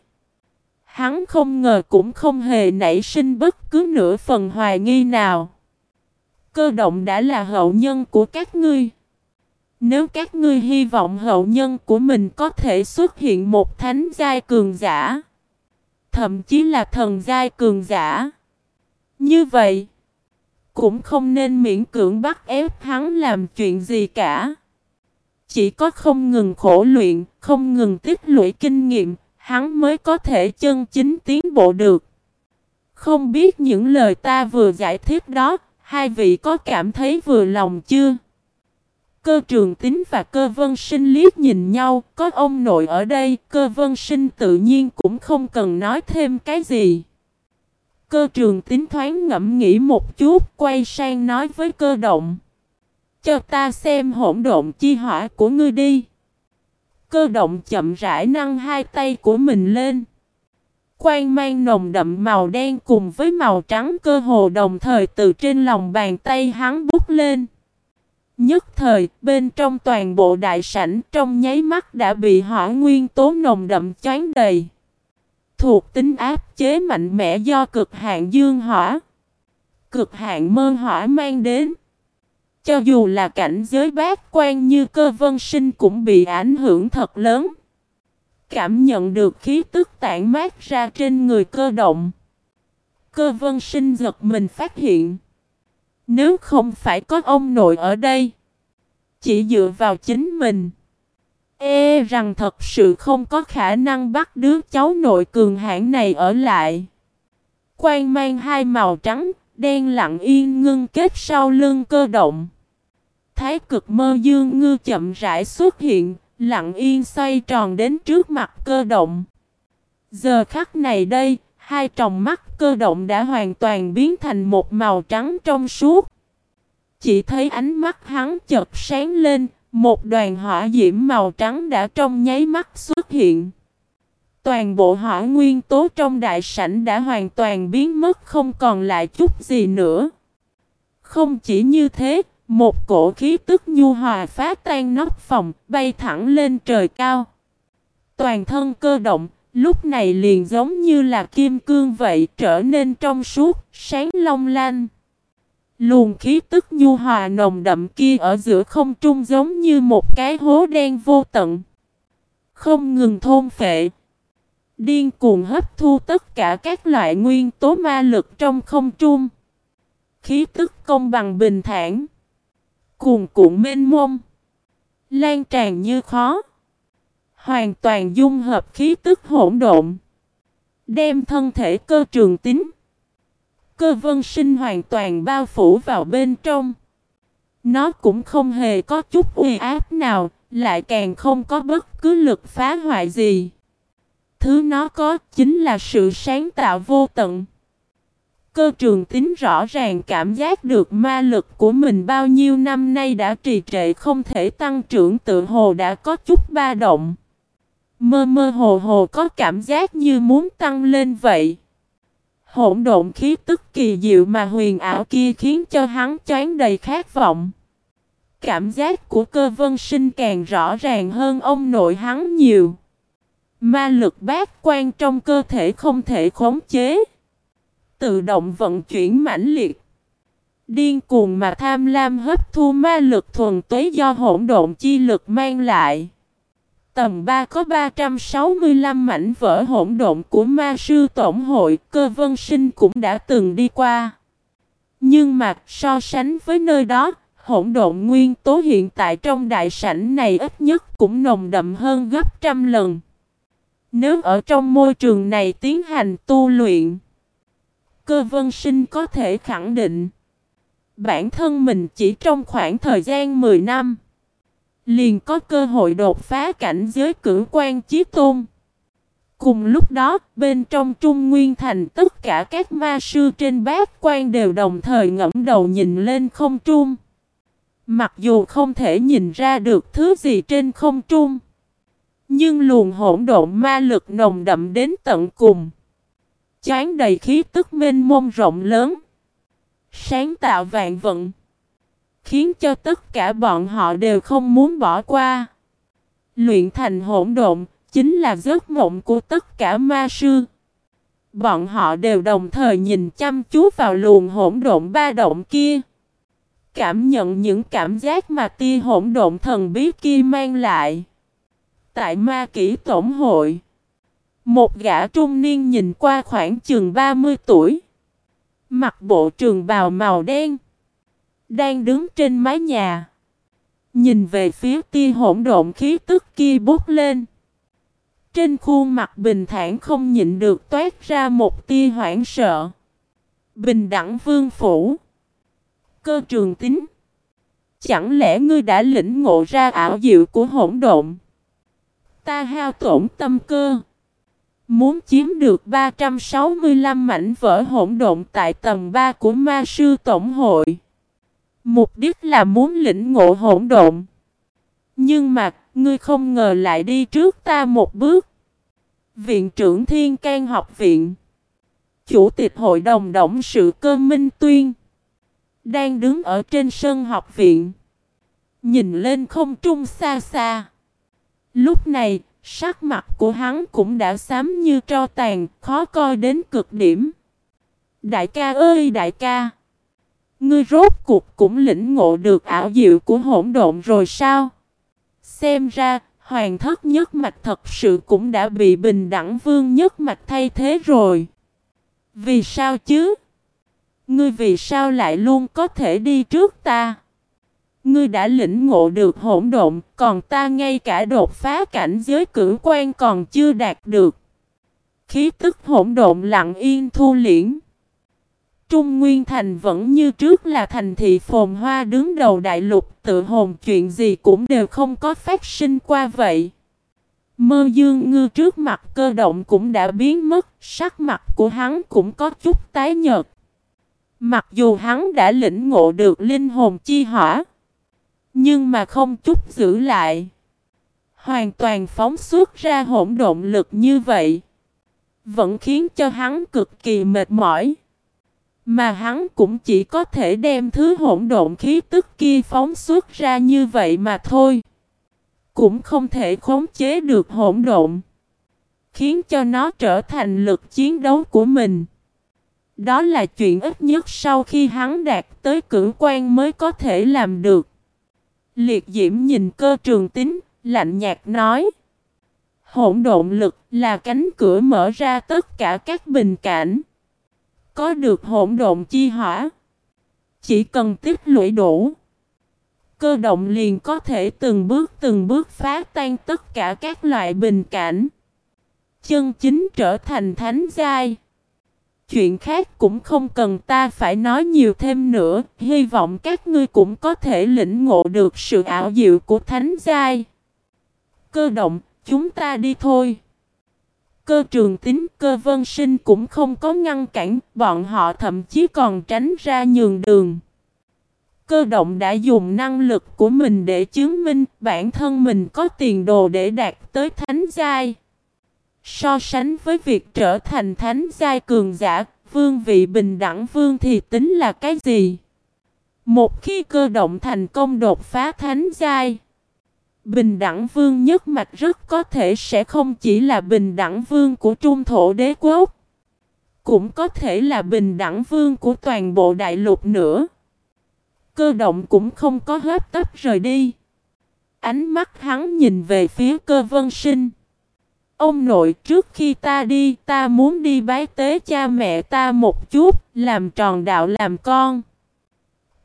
Hắn không ngờ cũng không hề nảy sinh bất cứ nửa phần hoài nghi nào. Cơ động đã là hậu nhân của các ngươi. Nếu các ngươi hy vọng hậu nhân của mình có thể xuất hiện một thánh giai cường giả, Thậm chí là thần giai cường giả, Như vậy, cũng không nên miễn cưỡng bắt ép hắn làm chuyện gì cả. Chỉ có không ngừng khổ luyện, không ngừng tích lũy kinh nghiệm, hắn mới có thể chân chính tiến bộ được. Không biết những lời ta vừa giải thích đó, hai vị có cảm thấy vừa lòng chưa? Cơ trường tính và cơ vân sinh liếc nhìn nhau, có ông nội ở đây, cơ vân sinh tự nhiên cũng không cần nói thêm cái gì. Cơ trường tính thoáng ngẫm nghĩ một chút, quay sang nói với cơ động. Cho ta xem hỗn độn chi hỏa của ngươi đi. Cơ động chậm rãi nâng hai tay của mình lên. Quang mang nồng đậm màu đen cùng với màu trắng cơ hồ đồng thời từ trên lòng bàn tay hắn bút lên. Nhất thời, bên trong toàn bộ đại sảnh trong nháy mắt đã bị hỏa nguyên tố nồng đậm choán đầy. Thuộc tính áp chế mạnh mẽ do cực hạn dương hỏa, cực hạn mơ hỏa mang đến. Cho dù là cảnh giới bát quan như cơ vân sinh cũng bị ảnh hưởng thật lớn. Cảm nhận được khí tức tản mát ra trên người cơ động. Cơ vân sinh giật mình phát hiện. Nếu không phải có ông nội ở đây. Chỉ dựa vào chính mình. Ê rằng thật sự không có khả năng bắt đứa cháu nội cường hãn này ở lại. Quang mang hai màu trắng, đen lặng yên ngưng kết sau lưng cơ động. Thái cực mơ dương ngư chậm rãi xuất hiện, lặng yên xoay tròn đến trước mặt cơ động. Giờ khắc này đây, hai tròng mắt cơ động đã hoàn toàn biến thành một màu trắng trong suốt. Chỉ thấy ánh mắt hắn chợt sáng lên, một đoàn hỏa diễm màu trắng đã trong nháy mắt xuất hiện. Toàn bộ hỏa nguyên tố trong đại sảnh đã hoàn toàn biến mất không còn lại chút gì nữa. Không chỉ như thế, một cổ khí tức nhu hòa phá tan nóc phòng, bay thẳng lên trời cao. Toàn thân cơ động, lúc này liền giống như là kim cương vậy, trở nên trong suốt, sáng long lanh. Luồng khí tức nhu hòa nồng đậm kia ở giữa không trung giống như một cái hố đen vô tận. Không ngừng thôn phệ. Điên cuồng hấp thu tất cả các loại nguyên tố ma lực trong không trung. Khí tức công bằng bình thản. Cuồn cuộn mênh mông. Lan tràn như khó. Hoàn toàn dung hợp khí tức hỗn độn. Đem thân thể cơ trường tính. Cơ vân sinh hoàn toàn bao phủ vào bên trong. Nó cũng không hề có chút uy áp nào, lại càng không có bất cứ lực phá hoại gì. Thứ nó có chính là sự sáng tạo vô tận. Cơ trường tính rõ ràng cảm giác được ma lực của mình bao nhiêu năm nay đã trì trệ không thể tăng trưởng tự hồ đã có chút ba động. Mơ mơ hồ hồ có cảm giác như muốn tăng lên vậy. Hỗn độn khí tức kỳ diệu mà huyền ảo kia khiến cho hắn choáng đầy khát vọng. Cảm giác của cơ vân sinh càng rõ ràng hơn ông nội hắn nhiều. Ma lực bát quan trong cơ thể không thể khống chế. Tự động vận chuyển mãnh liệt. Điên cuồng mà tham lam hấp thu ma lực thuần tuế do hỗn độn chi lực mang lại. Tầm 3 có 365 mảnh vỡ hỗn độn của ma sư tổng hội, cơ vân sinh cũng đã từng đi qua. Nhưng mà so sánh với nơi đó, hỗn độn nguyên tố hiện tại trong đại sảnh này ít nhất cũng nồng đậm hơn gấp trăm lần. Nếu ở trong môi trường này tiến hành tu luyện, cơ vân sinh có thể khẳng định bản thân mình chỉ trong khoảng thời gian 10 năm liền có cơ hội đột phá cảnh giới cử quan chí tôn. Cùng lúc đó, bên trong Trung Nguyên Thành tất cả các ma sư trên bát quan đều đồng thời ngẫm đầu nhìn lên không trung. Mặc dù không thể nhìn ra được thứ gì trên không trung, nhưng luồng hỗn độn ma lực nồng đậm đến tận cùng. Chán đầy khí tức mênh mông rộng lớn. Sáng tạo vạn vận khiến cho tất cả bọn họ đều không muốn bỏ qua. Luyện thành hỗn độn, chính là giấc mộng của tất cả ma sư. Bọn họ đều đồng thời nhìn chăm chú vào luồng hỗn độn ba động kia. Cảm nhận những cảm giác mà tia hỗn độn thần bí kia mang lại. Tại ma kỷ tổng hội, một gã trung niên nhìn qua khoảng chừng 30 tuổi. Mặc bộ trường bào màu đen đang đứng trên mái nhà. Nhìn về phía tia hỗn độn khí tức kia bút lên. Trên khuôn mặt bình thản không nhịn được toát ra một tia hoảng sợ. Bình đẳng vương phủ. Cơ trường tính. Chẳng lẽ ngươi đã lĩnh ngộ ra ảo diệu của hỗn độn? Ta hao tổn tâm cơ. Muốn chiếm được 365 mảnh vỡ hỗn độn tại tầng 3 của ma sư tổng hội. Mục đích là muốn lĩnh ngộ hỗn độn. Nhưng mà, ngươi không ngờ lại đi trước ta một bước. Viện trưởng Thiên can học viện. Chủ tịch hội đồng động sự cơ Minh Tuyên. Đang đứng ở trên sân học viện. Nhìn lên không trung xa xa. Lúc này, sắc mặt của hắn cũng đã xám như tro tàn, khó coi đến cực điểm. Đại ca ơi đại ca! Ngươi rốt cuộc cũng lĩnh ngộ được ảo diệu của hỗn độn rồi sao? Xem ra, hoàng thất nhất mạch thật sự cũng đã bị bình đẳng vương nhất mạch thay thế rồi. Vì sao chứ? Ngươi vì sao lại luôn có thể đi trước ta? Ngươi đã lĩnh ngộ được hỗn độn, còn ta ngay cả đột phá cảnh giới cử quan còn chưa đạt được. Khí tức hỗn độn lặng yên thu liễn. Trung Nguyên Thành vẫn như trước là thành thị phồn hoa đứng đầu đại lục tự hồn chuyện gì cũng đều không có phát sinh qua vậy. Mơ dương ngư trước mặt cơ động cũng đã biến mất, sắc mặt của hắn cũng có chút tái nhợt. Mặc dù hắn đã lĩnh ngộ được linh hồn chi hỏa, nhưng mà không chút giữ lại. Hoàn toàn phóng xuất ra hỗn độn lực như vậy, vẫn khiến cho hắn cực kỳ mệt mỏi. Mà hắn cũng chỉ có thể đem thứ hỗn độn khí tức kia phóng xuất ra như vậy mà thôi. Cũng không thể khống chế được hỗn độn. Khiến cho nó trở thành lực chiến đấu của mình. Đó là chuyện ít nhất sau khi hắn đạt tới cử quan mới có thể làm được. Liệt diễm nhìn cơ trường tính, lạnh nhạt nói. Hỗn độn lực là cánh cửa mở ra tất cả các bình cảnh có được hỗn độn chi hỏa. Chỉ cần tích lũy đủ. Cơ động liền có thể từng bước từng bước phá tan tất cả các loại bình cảnh. Chân chính trở thành thánh giai. Chuyện khác cũng không cần ta phải nói nhiều thêm nữa. Hy vọng các ngươi cũng có thể lĩnh ngộ được sự ảo diệu của thánh giai. Cơ động, chúng ta đi thôi. Cơ trường tính cơ vân sinh cũng không có ngăn cản, bọn họ thậm chí còn tránh ra nhường đường. Cơ động đã dùng năng lực của mình để chứng minh bản thân mình có tiền đồ để đạt tới thánh giai. So sánh với việc trở thành thánh giai cường giả, vương vị bình đẳng vương thì tính là cái gì? Một khi cơ động thành công đột phá thánh giai, Bình đẳng vương nhất mạch rất có thể sẽ không chỉ là bình đẳng vương của trung thổ đế quốc. Cũng có thể là bình đẳng vương của toàn bộ đại lục nữa. Cơ động cũng không có hấp tấp rời đi. Ánh mắt hắn nhìn về phía cơ vân sinh. Ông nội trước khi ta đi ta muốn đi bái tế cha mẹ ta một chút, làm tròn đạo làm con.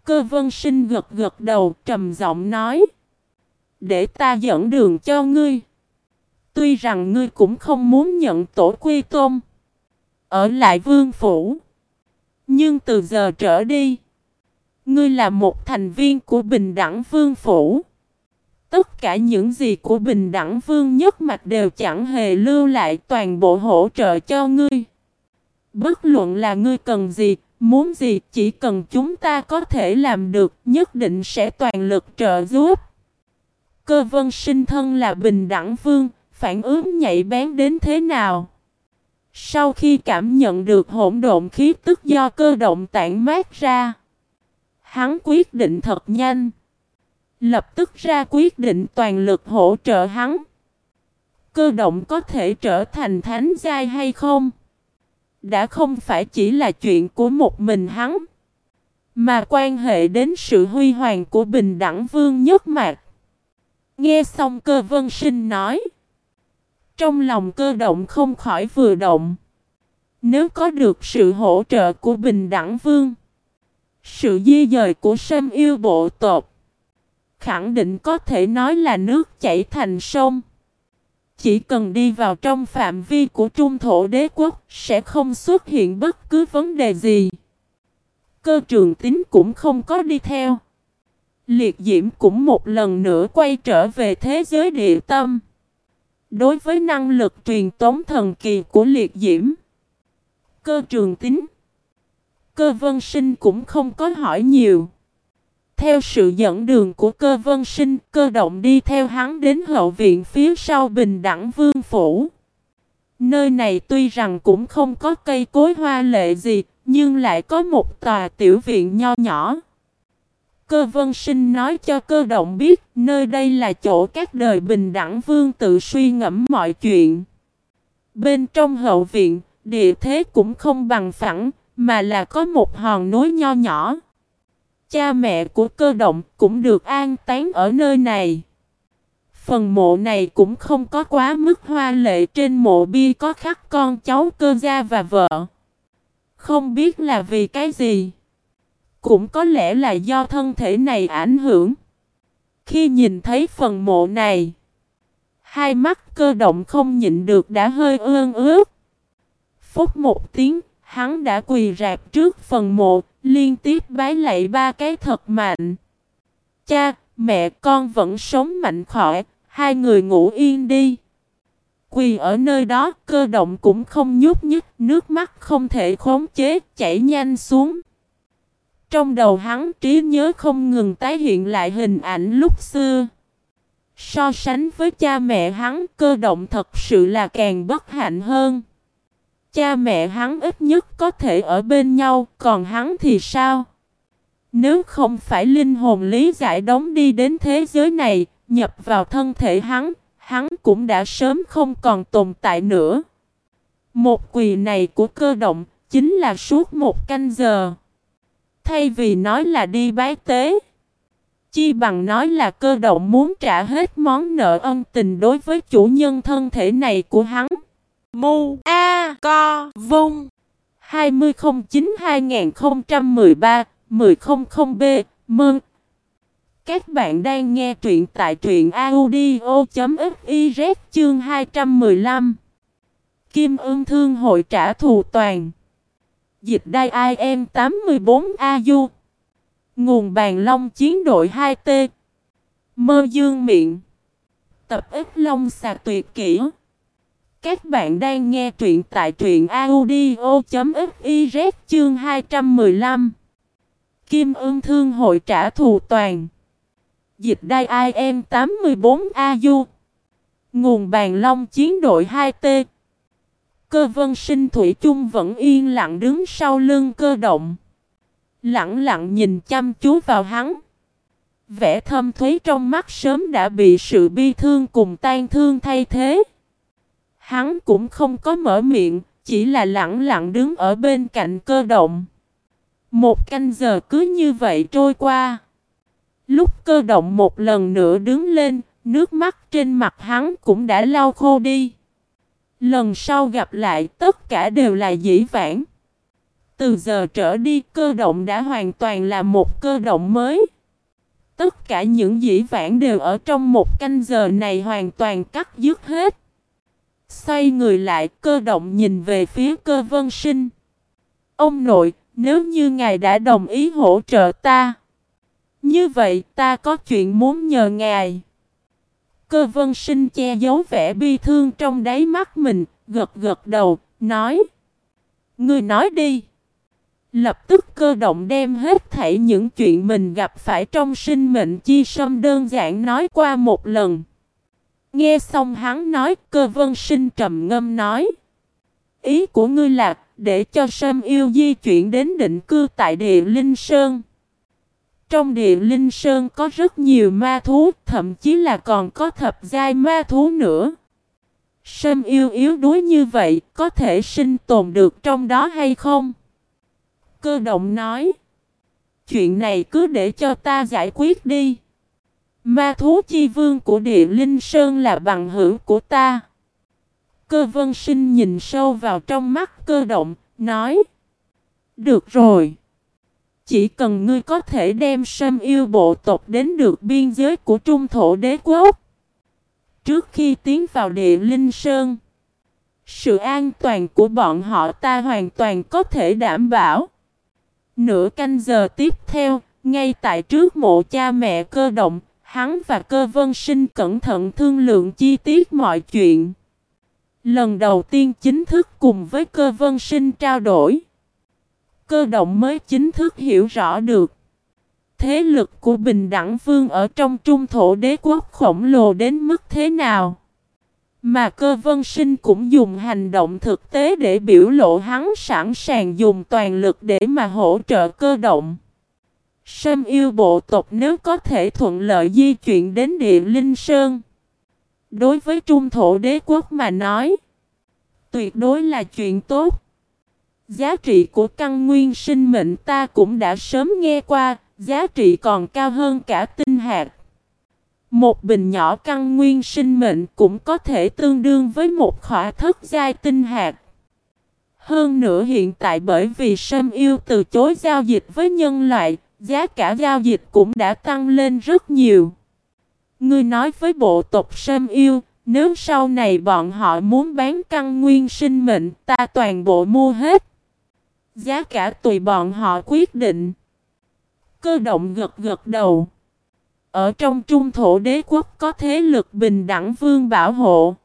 Cơ vân sinh gật gật đầu trầm giọng nói để ta dẫn đường cho ngươi. Tuy rằng ngươi cũng không muốn nhận tổ quy tôn, ở lại vương phủ. Nhưng từ giờ trở đi, ngươi là một thành viên của bình đẳng vương phủ. Tất cả những gì của bình đẳng vương nhất mạch đều chẳng hề lưu lại toàn bộ hỗ trợ cho ngươi. Bất luận là ngươi cần gì, muốn gì, chỉ cần chúng ta có thể làm được, nhất định sẽ toàn lực trợ giúp. Cơ vân sinh thân là bình đẳng vương, phản ứng nhạy bén đến thế nào? Sau khi cảm nhận được hỗn độn khí tức do cơ động tản mát ra, hắn quyết định thật nhanh. Lập tức ra quyết định toàn lực hỗ trợ hắn. Cơ động có thể trở thành thánh giai hay không? Đã không phải chỉ là chuyện của một mình hắn, mà quan hệ đến sự huy hoàng của bình đẳng vương nhất mạc. Nghe xong cơ vân sinh nói. Trong lòng cơ động không khỏi vừa động. Nếu có được sự hỗ trợ của Bình Đẳng Vương, sự di dời của Sâm Yêu Bộ tộc, khẳng định có thể nói là nước chảy thành sông. Chỉ cần đi vào trong phạm vi của Trung Thổ Đế Quốc sẽ không xuất hiện bất cứ vấn đề gì. Cơ trường tính cũng không có đi theo. Liệt diễm cũng một lần nữa quay trở về thế giới địa tâm. Đối với năng lực truyền tống thần kỳ của liệt diễm, cơ trường tính, cơ vân sinh cũng không có hỏi nhiều. Theo sự dẫn đường của cơ vân sinh, cơ động đi theo hắn đến hậu viện phía sau bình đẳng vương phủ. Nơi này tuy rằng cũng không có cây cối hoa lệ gì, nhưng lại có một tòa tiểu viện nho nhỏ. cơ vân sinh nói cho cơ động biết nơi đây là chỗ các đời bình đẳng vương tự suy ngẫm mọi chuyện. Bên trong hậu viện, địa thế cũng không bằng phẳng, mà là có một hòn núi nho nhỏ. Cha mẹ của cơ động cũng được an táng ở nơi này. Phần mộ này cũng không có quá mức hoa lệ trên mộ bia có khắc con cháu cơ gia và vợ. Không biết là vì cái gì. Cũng có lẽ là do thân thể này ảnh hưởng. Khi nhìn thấy phần mộ này, hai mắt cơ động không nhịn được đã hơi ương ướt. Phút một tiếng, hắn đã quỳ rạp trước phần mộ, liên tiếp bái lạy ba cái thật mạnh. Cha, mẹ con vẫn sống mạnh khỏe, hai người ngủ yên đi. Quỳ ở nơi đó, cơ động cũng không nhúc nhích, nước mắt không thể khống chế, chảy nhanh xuống. Trong đầu hắn trí nhớ không ngừng tái hiện lại hình ảnh lúc xưa. So sánh với cha mẹ hắn, cơ động thật sự là càng bất hạnh hơn. Cha mẹ hắn ít nhất có thể ở bên nhau, còn hắn thì sao? Nếu không phải linh hồn lý giải đóng đi đến thế giới này, nhập vào thân thể hắn, hắn cũng đã sớm không còn tồn tại nữa. Một quỳ này của cơ động, chính là suốt một canh giờ. Thay vì nói là đi bái tế, chi bằng nói là cơ động muốn trả hết món nợ ân tình đối với chủ nhân thân thể này của hắn. Mu A Co, Vung. 2009-2013-1000B Mừng! Các bạn đang nghe truyện tại truyện audio.fiz chương 215 Kim ương thương hội trả thù toàn. Dịch đai IM 84AU Nguồn bàn long chiến đội 2T Mơ dương miệng. Tập ít long sạc tuyệt kỹ. Các bạn đang nghe truyện tại truyện audio.fiz chương 215 Kim ương thương hội trả thù toàn Dịch đai IM 84AU Nguồn bàn long chiến đội 2T Cơ vân sinh thủy chung vẫn yên lặng đứng sau lưng cơ động. Lặng lặng nhìn chăm chú vào hắn. Vẻ thâm thuế trong mắt sớm đã bị sự bi thương cùng tan thương thay thế. Hắn cũng không có mở miệng, chỉ là lặng lặng đứng ở bên cạnh cơ động. Một canh giờ cứ như vậy trôi qua. Lúc cơ động một lần nữa đứng lên, nước mắt trên mặt hắn cũng đã lau khô đi. Lần sau gặp lại tất cả đều là dĩ vãng. Từ giờ trở đi cơ động đã hoàn toàn là một cơ động mới. Tất cả những dĩ vãng đều ở trong một canh giờ này hoàn toàn cắt dứt hết. Xoay người lại cơ động nhìn về phía cơ vân sinh. Ông nội, nếu như ngài đã đồng ý hỗ trợ ta. Như vậy ta có chuyện muốn nhờ ngài. Cơ vân sinh che giấu vẻ bi thương trong đáy mắt mình, gật gật đầu, nói. Ngươi nói đi. Lập tức cơ động đem hết thảy những chuyện mình gặp phải trong sinh mệnh chi sâm đơn giản nói qua một lần. Nghe xong hắn nói, cơ vân sinh trầm ngâm nói. Ý của ngươi là, để cho sâm yêu di chuyển đến định cư tại địa Linh Sơn. Trong địa linh sơn có rất nhiều ma thú, thậm chí là còn có thập giai ma thú nữa. Sâm yêu yếu đuối như vậy, có thể sinh tồn được trong đó hay không? Cơ động nói. Chuyện này cứ để cho ta giải quyết đi. Ma thú chi vương của địa linh sơn là bằng hữu của ta. Cơ vân sinh nhìn sâu vào trong mắt cơ động, nói. Được rồi. Chỉ cần ngươi có thể đem sâm yêu bộ tộc đến được biên giới của trung thổ đế quốc. Trước khi tiến vào địa linh sơn. Sự an toàn của bọn họ ta hoàn toàn có thể đảm bảo. Nửa canh giờ tiếp theo, ngay tại trước mộ cha mẹ cơ động, hắn và cơ vân sinh cẩn thận thương lượng chi tiết mọi chuyện. Lần đầu tiên chính thức cùng với cơ vân sinh trao đổi cơ động mới chính thức hiểu rõ được. Thế lực của Bình Đẳng Vương ở trong trung thổ đế quốc khổng lồ đến mức thế nào. Mà cơ vân sinh cũng dùng hành động thực tế để biểu lộ hắn sẵn sàng dùng toàn lực để mà hỗ trợ cơ động. Sâm yêu bộ tộc nếu có thể thuận lợi di chuyển đến địa linh sơn. Đối với trung thổ đế quốc mà nói, tuyệt đối là chuyện tốt. Giá trị của căn nguyên sinh mệnh ta cũng đã sớm nghe qua, giá trị còn cao hơn cả tinh hạt. Một bình nhỏ căn nguyên sinh mệnh cũng có thể tương đương với một khỏa thất giai tinh hạt. Hơn nữa hiện tại bởi vì Sâm Yêu từ chối giao dịch với nhân loại, giá cả giao dịch cũng đã tăng lên rất nhiều. Ngươi nói với bộ tộc Sâm Yêu, nếu sau này bọn họ muốn bán căn nguyên sinh mệnh, ta toàn bộ mua hết. Giá cả tùy bọn họ quyết định. Cơ động gật gật đầu. Ở trong trung thổ đế quốc có thế lực bình đẳng vương bảo hộ.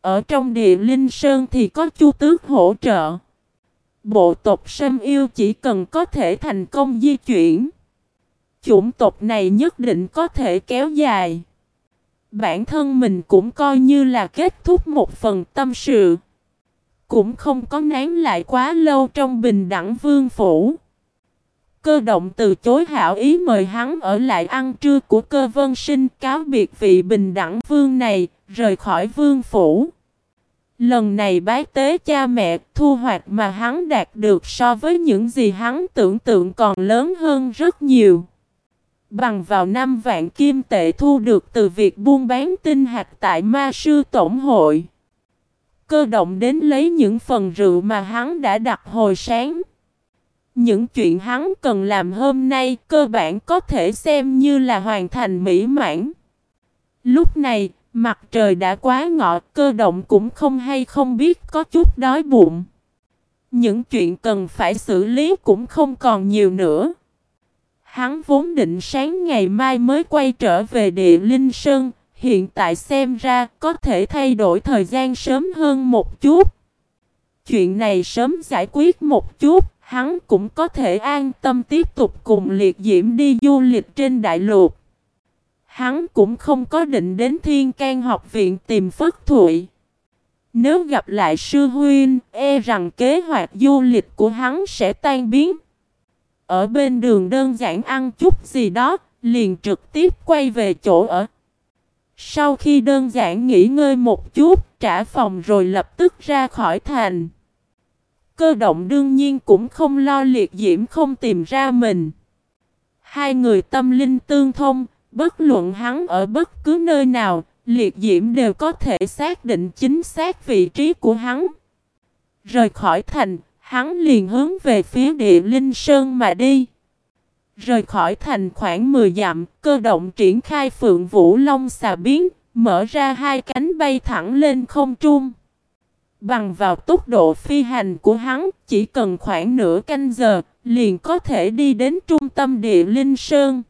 Ở trong địa linh sơn thì có chu tước hỗ trợ. Bộ tộc Sâm Yêu chỉ cần có thể thành công di chuyển. Chủng tộc này nhất định có thể kéo dài. Bản thân mình cũng coi như là kết thúc một phần tâm sự. Cũng không có nán lại quá lâu trong bình đẳng vương phủ. Cơ động từ chối hảo ý mời hắn ở lại ăn trưa của cơ vân sinh cáo biệt vị bình đẳng vương này, rời khỏi vương phủ. Lần này bái tế cha mẹ, thu hoạch mà hắn đạt được so với những gì hắn tưởng tượng còn lớn hơn rất nhiều. Bằng vào năm vạn kim tệ thu được từ việc buôn bán tinh hạt tại ma sư tổng hội. Cơ động đến lấy những phần rượu mà hắn đã đặt hồi sáng. Những chuyện hắn cần làm hôm nay cơ bản có thể xem như là hoàn thành mỹ mãn. Lúc này, mặt trời đã quá ngọ, cơ động cũng không hay không biết có chút đói bụng. Những chuyện cần phải xử lý cũng không còn nhiều nữa. Hắn vốn định sáng ngày mai mới quay trở về địa linh sơn, hiện tại xem ra có thể thay đổi thời gian sớm hơn một chút. Chuyện này sớm giải quyết một chút, hắn cũng có thể an tâm tiếp tục cùng liệt diễm đi du lịch trên đại lục. Hắn cũng không có định đến thiên can học viện tìm phất thụy. Nếu gặp lại sư huynh, e rằng kế hoạch du lịch của hắn sẽ tan biến. Ở bên đường đơn giản ăn chút gì đó, liền trực tiếp quay về chỗ ở. Sau khi đơn giản nghỉ ngơi một chút, trả phòng rồi lập tức ra khỏi thành. Cơ động đương nhiên cũng không lo liệt diễm không tìm ra mình. Hai người tâm linh tương thông, bất luận hắn ở bất cứ nơi nào, liệt diễm đều có thể xác định chính xác vị trí của hắn. Rời khỏi thành, hắn liền hướng về phía địa linh sơn mà đi. Rời khỏi thành khoảng 10 dặm, cơ động triển khai phượng vũ long xà biến, mở ra hai cánh bay thẳng lên không trung. Bằng vào tốc độ phi hành của hắn, chỉ cần khoảng nửa canh giờ, liền có thể đi đến trung tâm địa linh sơn.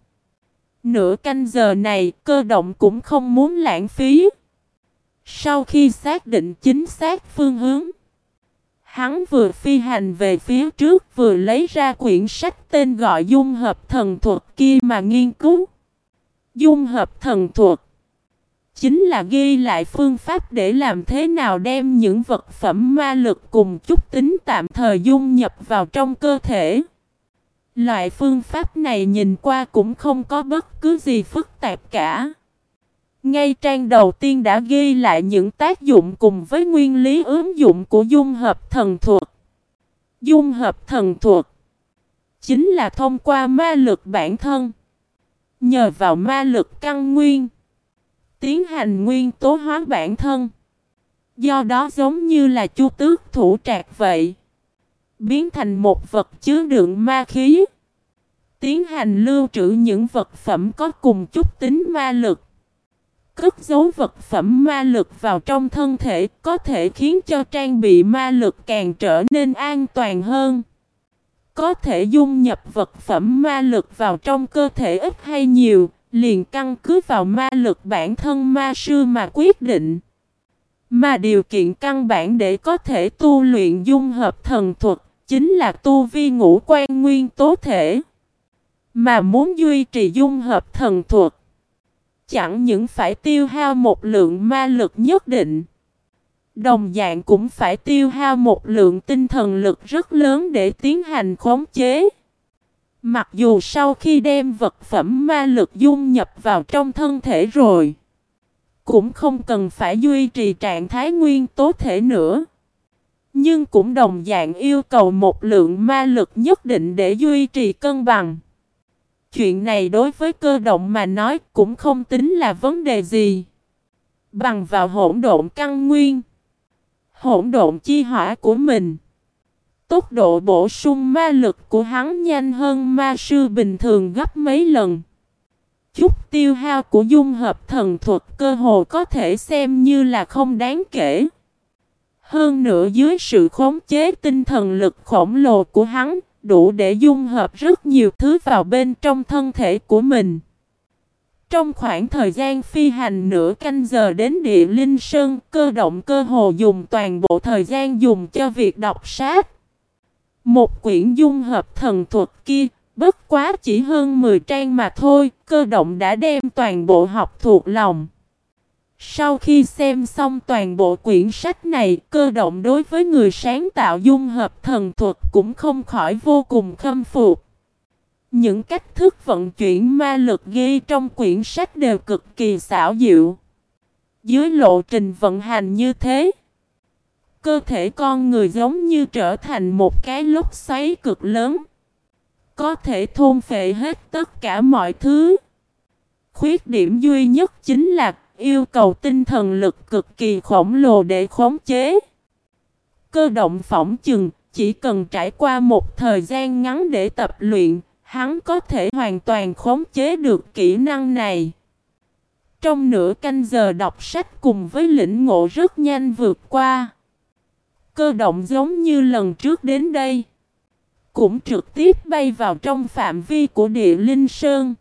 Nửa canh giờ này, cơ động cũng không muốn lãng phí. Sau khi xác định chính xác phương hướng, hắn vừa phi hành về phía trước vừa lấy ra quyển sách tên gọi Dung Hợp Thần Thuật kia mà nghiên cứu. Dung Hợp Thần Thuật chính là ghi lại phương pháp để làm thế nào đem những vật phẩm ma lực cùng chút tính tạm thời dung nhập vào trong cơ thể. Loại phương pháp này nhìn qua cũng không có bất cứ gì phức tạp cả. Ngay trang đầu tiên đã ghi lại những tác dụng cùng với nguyên lý ứng dụng của dung hợp thần thuật. Dung hợp thần thuật chính là thông qua ma lực bản thân. Nhờ vào ma lực căn nguyên, tiến hành nguyên tố hóa bản thân. Do đó giống như là chu tước thủ trạc vậy. Biến thành một vật chứa đựng ma khí. Tiến hành lưu trữ những vật phẩm có cùng chút tính ma lực. Cất giấu vật phẩm ma lực vào trong thân thể có thể khiến cho trang bị ma lực càng trở nên an toàn hơn. Có thể dung nhập vật phẩm ma lực vào trong cơ thể ít hay nhiều, liền căn cứ vào ma lực bản thân ma sư mà quyết định. Mà điều kiện căn bản để có thể tu luyện dung hợp thần thuật chính là tu vi ngũ quan nguyên tố thể. Mà muốn duy trì dung hợp thần thuật, chẳng những phải tiêu hao một lượng ma lực nhất định, đồng dạng cũng phải tiêu hao một lượng tinh thần lực rất lớn để tiến hành khống chế. Mặc dù sau khi đem vật phẩm ma lực dung nhập vào trong thân thể rồi, cũng không cần phải duy trì trạng thái nguyên tố thể nữa. Nhưng cũng đồng dạng yêu cầu một lượng ma lực nhất định để duy trì cân bằng. Chuyện này đối với cơ động mà nói cũng không tính là vấn đề gì. Bằng vào hỗn độn căn nguyên, hỗn độn chi hỏa của mình. Tốc độ bổ sung ma lực của hắn nhanh hơn ma sư bình thường gấp mấy lần. Chút tiêu hao của dung hợp thần thuật cơ hồ có thể xem như là không đáng kể. Hơn nữa dưới sự khống chế tinh thần lực khổng lồ của hắn, đủ để dung hợp rất nhiều thứ vào bên trong thân thể của mình. Trong khoảng thời gian phi hành nửa canh giờ đến địa linh sơn, cơ động cơ hồ dùng toàn bộ thời gian dùng cho việc đọc sách. Một quyển dung hợp thần thuật kia, bất quá chỉ hơn 10 trang mà thôi, cơ động đã đem toàn bộ học thuộc lòng. Sau khi xem xong toàn bộ quyển sách này, cơ động đối với người sáng tạo dung hợp thần thuật cũng không khỏi vô cùng khâm phục. Những cách thức vận chuyển ma lực ghi trong quyển sách đều cực kỳ xảo diệu. Dưới lộ trình vận hành như thế, cơ thể con người giống như trở thành một cái lốc xoáy cực lớn. Có thể thôn phệ hết tất cả mọi thứ. Khuyết điểm duy nhất chính là yêu cầu tinh thần lực cực kỳ khổng lồ để khống chế. Cơ động phỏng chừng, chỉ cần trải qua một thời gian ngắn để tập luyện, hắn có thể hoàn toàn khống chế được kỹ năng này. Trong nửa canh giờ đọc sách cùng với lĩnh ngộ rất nhanh vượt qua. Cơ động giống như lần trước đến đây. Cũng trực tiếp bay vào trong phạm vi của địa linh sơn.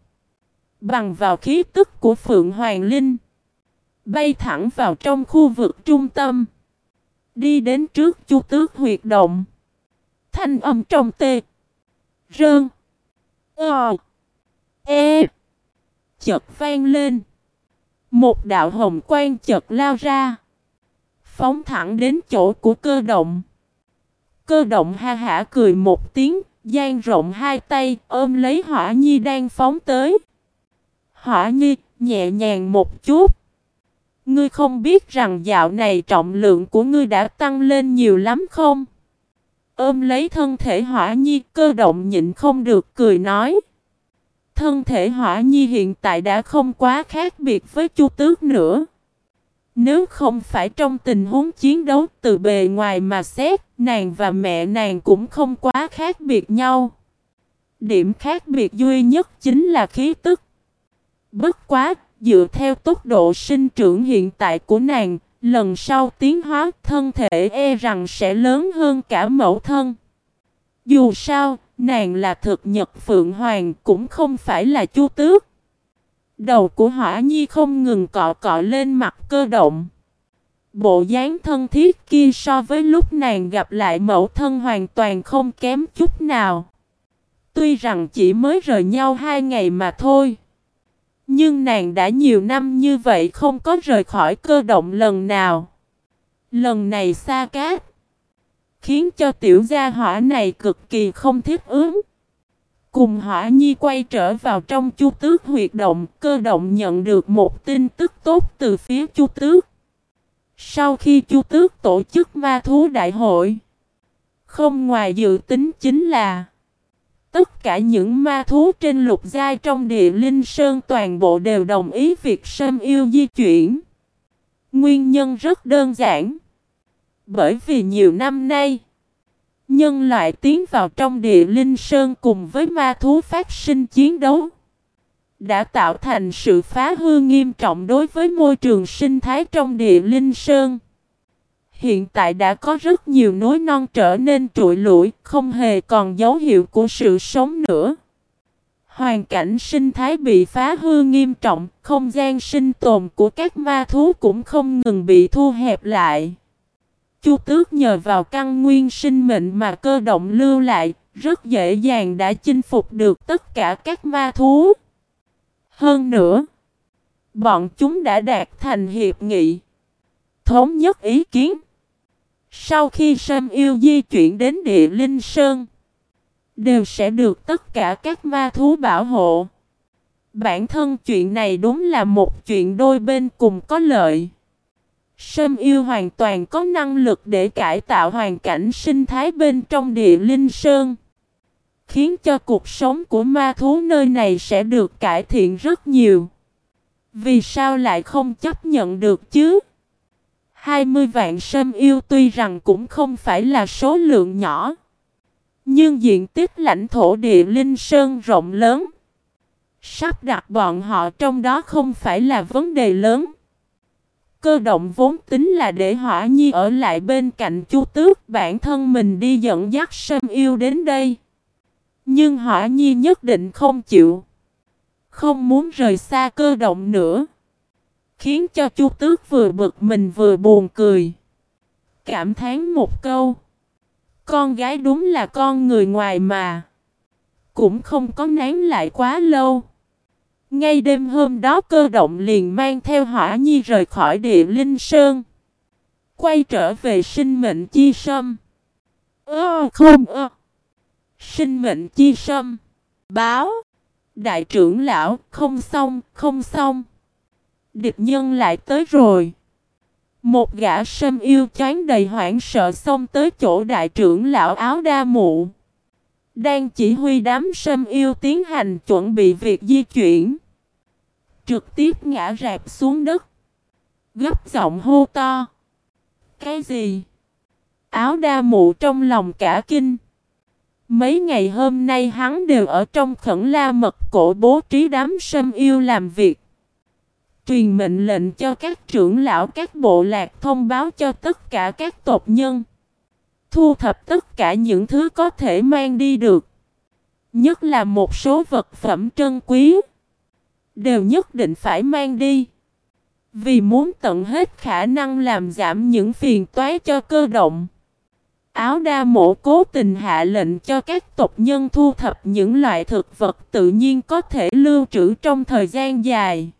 Bằng vào khí tức của Phượng Hoàng Linh. Bay thẳng vào trong khu vực trung tâm. Đi đến trước chu tước huyệt động. Thanh âm trong tê. Rơn. Ờ. E. Chợt vang lên. Một đạo hồng quang chợt lao ra. Phóng thẳng đến chỗ của cơ động. Cơ động ha hả cười một tiếng, dang rộng hai tay, ôm lấy hỏa nhi đang phóng tới. Hỏa nhi, nhẹ nhàng một chút. Ngươi không biết rằng dạo này trọng lượng của ngươi đã tăng lên nhiều lắm không? Ôm lấy thân thể hỏa nhi cơ động nhịn không được cười nói. Thân thể hỏa nhi hiện tại đã không quá khác biệt với chu tước nữa. Nếu không phải trong tình huống chiến đấu từ bề ngoài mà xét, nàng và mẹ nàng cũng không quá khác biệt nhau. Điểm khác biệt duy nhất chính là khí tức. Bất quá, dựa theo tốc độ sinh trưởng hiện tại của nàng, lần sau tiến hóa thân thể e rằng sẽ lớn hơn cả mẫu thân. Dù sao, nàng là thực nhật Phượng Hoàng cũng không phải là chu tước. Đầu của hỏa nhi không ngừng cọ cọ lên mặt cơ động. Bộ dáng thân thiết kia so với lúc nàng gặp lại mẫu thân hoàn toàn không kém chút nào. Tuy rằng chỉ mới rời nhau hai ngày mà thôi. Nhưng nàng đã nhiều năm như vậy không có rời khỏi cơ động lần nào. Lần này xa cát. Khiến cho tiểu gia hỏa này cực kỳ không thiết ứng. Cùng hỏa nhi quay trở vào trong chu tước huyệt động, cơ động nhận được một tin tức tốt từ phía chu tước. Sau khi chu tước tổ chức ma thú đại hội, không ngoài dự tính chính là tất cả những ma thú trên lục giai trong địa linh sơn toàn bộ đều đồng ý việc sâm yêu di chuyển. Nguyên nhân rất đơn giản. Bởi vì nhiều năm nay, Nhân loại tiến vào trong địa linh sơn cùng với ma thú phát sinh chiến đấu đã tạo thành sự phá hư nghiêm trọng đối với môi trường sinh thái trong địa linh sơn. Hiện tại đã có rất nhiều núi non trở nên trụi lũi, không hề còn dấu hiệu của sự sống nữa. Hoàn cảnh sinh thái bị phá hư nghiêm trọng, không gian sinh tồn của các ma thú cũng không ngừng bị thu hẹp lại. Chu tước nhờ vào căn nguyên sinh mệnh mà cơ động lưu lại, rất dễ dàng đã chinh phục được tất cả các ma thú. Hơn nữa, bọn chúng đã đạt thành hiệp nghị, thống nhất ý kiến. Sau khi Sâm Yêu di chuyển đến địa Linh Sơn, đều sẽ được tất cả các ma thú bảo hộ. Bản thân chuyện này đúng là một chuyện đôi bên cùng có lợi. Sâm yêu hoàn toàn có năng lực để cải tạo hoàn cảnh sinh thái bên trong địa linh sơn. Khiến cho cuộc sống của ma thú nơi này sẽ được cải thiện rất nhiều. Vì sao lại không chấp nhận được chứ? 20 vạn sâm yêu tuy rằng cũng không phải là số lượng nhỏ. Nhưng diện tích lãnh thổ địa linh sơn rộng lớn. Sắp đặt bọn họ trong đó không phải là vấn đề lớn. Cơ động vốn tính là để hỏa nhi ở lại bên cạnh chu tước, bản thân mình đi dẫn dắt sâm yêu đến đây. Nhưng hỏa nhi nhất định không chịu. Không muốn rời xa cơ động nữa. Khiến cho chu tước vừa bực mình vừa buồn cười. Cảm thán một câu. Con gái đúng là con người ngoài mà. Cũng không có nán lại quá lâu. Ngay đêm hôm đó cơ động liền mang theo hỏa nhi rời khỏi địa linh sơn. Quay trở về sinh mệnh chi sâm. Ơ, không ơ. Sinh mệnh chi sâm. Báo. Đại trưởng lão, không xong không xong. Địch nhân lại tới rồi. Một gã sâm yêu chán đầy hoảng sợ xông tới chỗ đại trưởng lão áo đa mụ. Đang chỉ huy đám sâm yêu tiến hành chuẩn bị việc di chuyển. Trực tiếp ngã rạp xuống đất. Gấp giọng hô to. Cái gì? Áo đa mụ trong lòng cả kinh. Mấy ngày hôm nay hắn đều ở trong khẩn la mật cổ bố trí đám sâm yêu làm việc. Truyền mệnh lệnh cho các trưởng lão, các bộ lạc thông báo cho tất cả các tộc nhân. Thu thập tất cả những thứ có thể mang đi được. Nhất là một số vật phẩm trân quý. Đều nhất định phải mang đi. Vì muốn tận hết khả năng làm giảm những phiền toái cho cơ động. Áo đa mổ cố tình hạ lệnh cho các tộc nhân thu thập những loại thực vật tự nhiên có thể lưu trữ trong thời gian dài.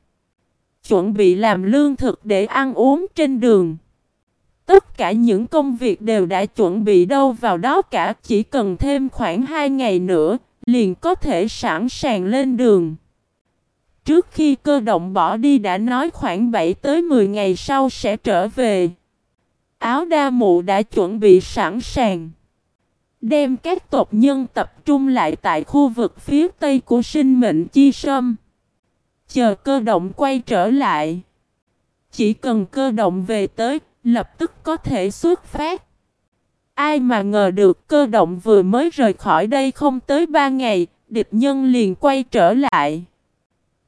Chuẩn bị làm lương thực để ăn uống trên đường. Tất cả những công việc đều đã chuẩn bị đâu vào đó cả chỉ cần thêm khoảng 2 ngày nữa, liền có thể sẵn sàng lên đường. Trước khi cơ động bỏ đi đã nói khoảng 7 tới 10 ngày sau sẽ trở về. Áo đa mụ đã chuẩn bị sẵn sàng. Đem các tộc nhân tập trung lại tại khu vực phía tây của sinh mệnh chi sâm. Chờ cơ động quay trở lại. Chỉ cần cơ động về tới, lập tức có thể xuất phát. Ai mà ngờ được cơ động vừa mới rời khỏi đây không tới ba ngày, địch nhân liền quay trở lại.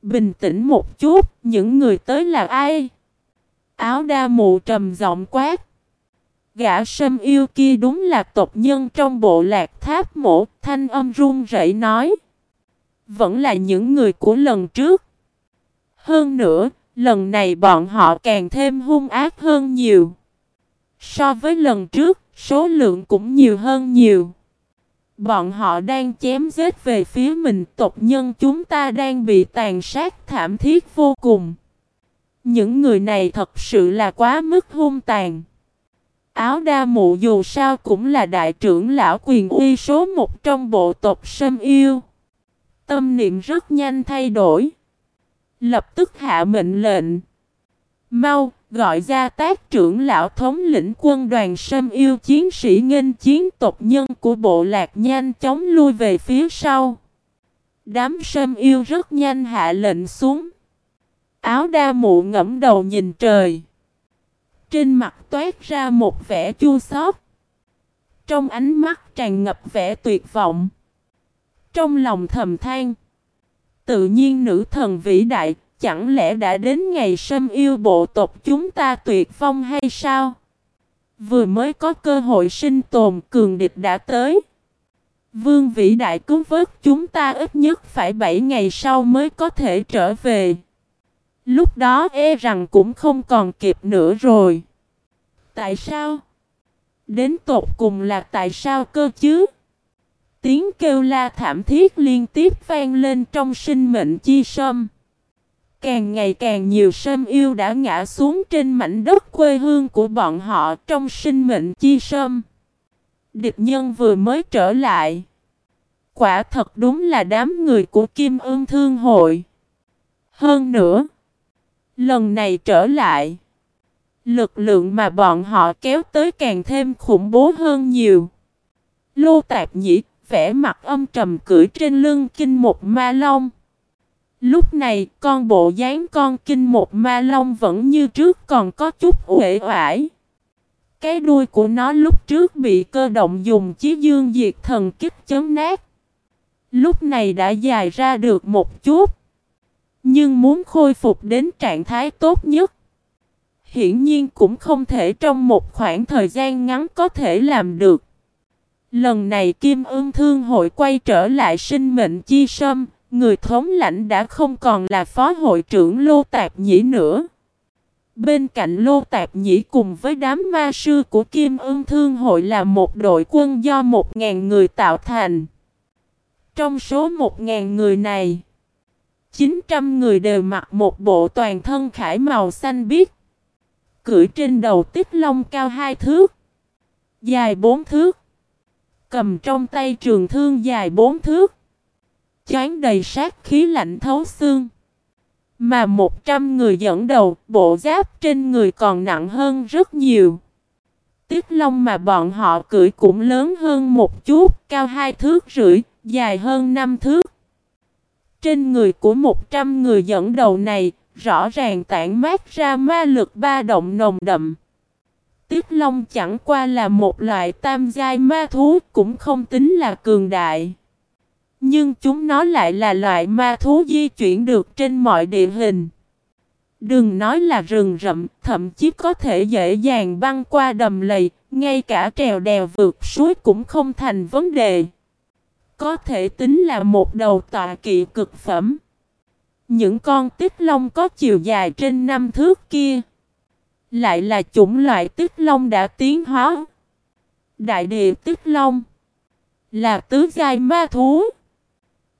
Bình tĩnh một chút, những người tới là ai? Áo đa mụ trầm giọng quát. Gã sâm yêu kia đúng là tộc nhân trong bộ lạc tháp mộ, thanh âm run rẩy nói. Vẫn là những người của lần trước. Hơn nữa, lần này bọn họ càng thêm hung ác hơn nhiều. So với lần trước, số lượng cũng nhiều hơn nhiều. Bọn họ đang chém giết về phía mình, tộc nhân chúng ta đang bị tàn sát thảm thiết vô cùng. Những người này thật sự là quá mức hung tàn. Áo đa mụ dù sao cũng là đại trưởng lão quyền uy số một trong bộ tộc Sâm Yêu. Tâm niệm rất nhanh thay đổi. Lập tức hạ mệnh lệnh. Mau, gọi ra tác trưởng lão thống lĩnh quân đoàn Sâm Yêu chiến sĩ nghênh chiến tộc nhân của bộ lạc nhanh chóng lui về phía sau. Đám Sâm Yêu rất nhanh hạ lệnh xuống. Áo đa mụ ngẫm đầu nhìn trời. Trên mặt toát ra một vẻ chua xót. Trong ánh mắt tràn ngập vẻ tuyệt vọng. Trong lòng thầm than. Tự nhiên nữ thần vĩ đại, chẳng lẽ đã đến ngày sâm yêu bộ tộc chúng ta tuyệt vong hay sao? Vừa mới có cơ hội sinh tồn cường địch đã tới. Vương vĩ đại cứu vớt chúng ta ít nhất phải 7 ngày sau mới có thể trở về. Lúc đó e rằng cũng không còn kịp nữa rồi. Tại sao? Đến tột cùng là tại sao cơ chứ? Tiếng kêu la thảm thiết liên tiếp vang lên trong sinh mệnh chi sâm. Càng ngày càng nhiều sâm yêu đã ngã xuống trên mảnh đất quê hương của bọn họ trong sinh mệnh chi sâm. Địch nhân vừa mới trở lại. Quả thật đúng là đám người của Kim Ương Thương Hội. Hơn nữa, lần này trở lại, lực lượng mà bọn họ kéo tới càng thêm khủng bố hơn nhiều. Lô Tạp Nhĩ vẻ mặt âm trầm cưỡi trên lưng kinh một ma long. Lúc này, con bộ dáng con kinh một ma long vẫn như trước còn có chút uể oải. Cái đuôi của nó lúc trước bị cơ động dùng chí dương diệt thần kích chấm nát. Lúc này đã dài ra được một chút. Nhưng muốn khôi phục đến trạng thái tốt nhất. Hiển nhiên cũng không thể trong một khoảng thời gian ngắn có thể làm được. Lần này Kim Ương Thương hội quay trở lại sinh mệnh chi sâm, người thống lãnh đã không còn là phó hội trưởng Lô Tạp Nhĩ nữa. Bên cạnh Lô Tạp Nhĩ cùng với đám ma sư của Kim Ương Thương hội là một đội quân do 1.000 người tạo thành. Trong số 1.000 người này, 900 người đều mặc một bộ toàn thân khải màu xanh biếc. Cưỡi trên đầu tiết long cao hai thước, dài bốn thước. Cầm trong tay trường thương dài bốn thước. Chán đầy sát khí lạnh thấu xương. Mà 100 người dẫn đầu, bộ giáp trên người còn nặng hơn rất nhiều. Tiết long mà bọn họ cưỡi cũng lớn hơn một chút, cao hai thước rưỡi, dài hơn năm thước. Trên người của 100 người dẫn đầu này, rõ ràng tản mát ra ma lực ba động nồng đậm. Tiết Long chẳng qua là một loại tam giai ma thú cũng không tính là cường đại. Nhưng chúng nó lại là loại ma thú di chuyển được trên mọi địa hình. Đừng nói là rừng rậm, thậm chí có thể dễ dàng băng qua đầm lầy, ngay cả trèo đèo vượt suối cũng không thành vấn đề. Có thể tính là một đầu tọa kỵ cực phẩm. Những con tiết long có chiều dài trên năm thước kia. Lại là chủng loại tiết long đã tiến hóa. Đại địa tiết long. Là tứ giai ma thú.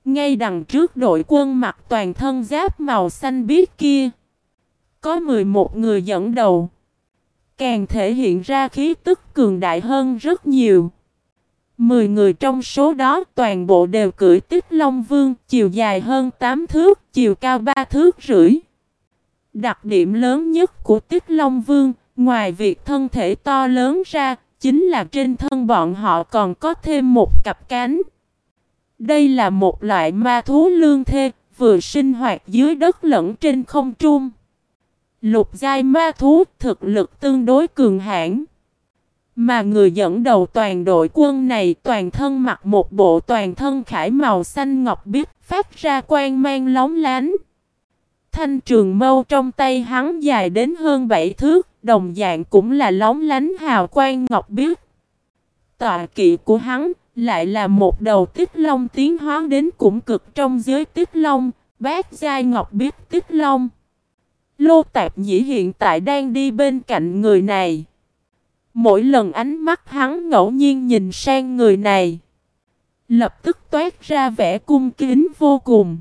Ngay đằng trước đội quân mặc toàn thân giáp màu xanh biếc kia. Có 11 người dẫn đầu. Càng thể hiện ra khí tức cường đại hơn rất nhiều. Mười người trong số đó toàn bộ đều cưỡi tích long vương, chiều dài hơn 8 thước, chiều cao 3 thước rưỡi. Đặc điểm lớn nhất của tích long vương, ngoài việc thân thể to lớn ra, chính là trên thân bọn họ còn có thêm một cặp cánh. Đây là một loại ma thú lương thê, vừa sinh hoạt dưới đất lẫn trên không trung. Lục giai ma thú thực lực tương đối cường hãn. Mà người dẫn đầu toàn đội quân này toàn thân mặc một bộ toàn thân khải màu xanh ngọc biếc phát ra quang mang lóng lánh. Thanh trường mâu trong tay hắn dài đến hơn 7 thước, đồng dạng cũng là lóng lánh hào quang ngọc biếc. Tọa kỵ của hắn lại là một đầu tích long tiến hóa đến cũng cực trong giới tích long, bát giai ngọc biếc tích long. Lô Tạp Nhĩ hiện tại đang đi bên cạnh người này. Mỗi lần ánh mắt hắn ngẫu nhiên nhìn sang người này, lập tức toát ra vẻ cung kính vô cùng.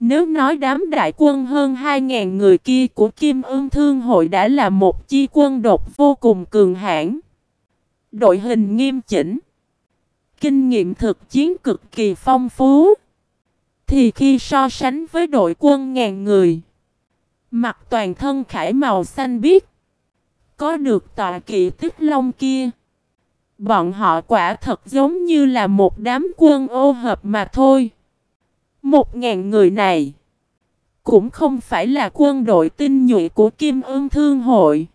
Nếu nói đám đại quân hơn 2.000 người kia của Kim Ương Thương Hội đã là một chi quân đột vô cùng cường hãn, đội hình nghiêm chỉnh, kinh nghiệm thực chiến cực kỳ phong phú, thì khi so sánh với đội quân ngàn người, mặc toàn thân khải màu xanh biếc, có được tọa kỵ tích long kia. Bọn họ quả thật giống như là một đám quân ô hợp mà thôi. Một ngàn người này cũng không phải là quân đội tinh nhuệ của Kim Ương Thương Hội,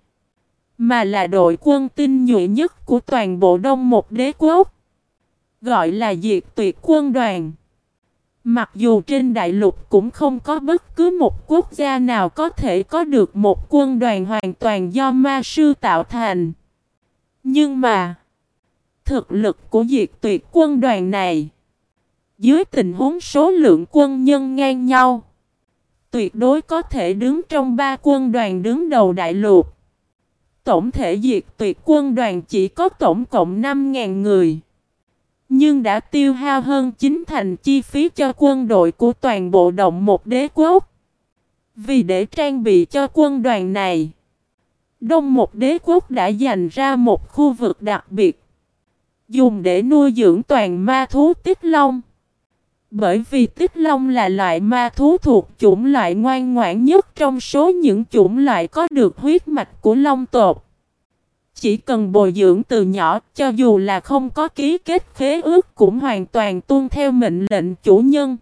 mà là đội quân tinh nhuệ nhất của toàn bộ Đông một đế quốc, gọi là diệt tuyệt quân đoàn. Mặc dù trên đại lục cũng không có bất cứ một quốc gia nào có thể có được một quân đoàn hoàn toàn do ma sư tạo thành. Nhưng mà, thực lực của diệt tuyệt quân đoàn này, dưới tình huống số lượng quân nhân ngang nhau, tuyệt đối có thể đứng trong ba quân đoàn đứng đầu đại lục. Tổng thể diệt tuyệt quân đoàn chỉ có tổng cộng 5.000 người. Nhưng đã tiêu hao hơn chính thành chi phí cho quân đội của toàn bộ động một đế quốc. Vì để trang bị cho quân đoàn này, Đông một đế quốc đã dành ra một khu vực đặc biệt, dùng để nuôi dưỡng toàn ma thú tích long. Bởi vì Tích Long là loại ma thú thuộc chủng loại ngoan ngoãn nhất trong số những chủng loại có được huyết mạch của Long tộc. Chỉ cần bồi dưỡng từ nhỏ, cho dù là không có ký kết khế ước cũng hoàn toàn tuân theo mệnh lệnh chủ nhân.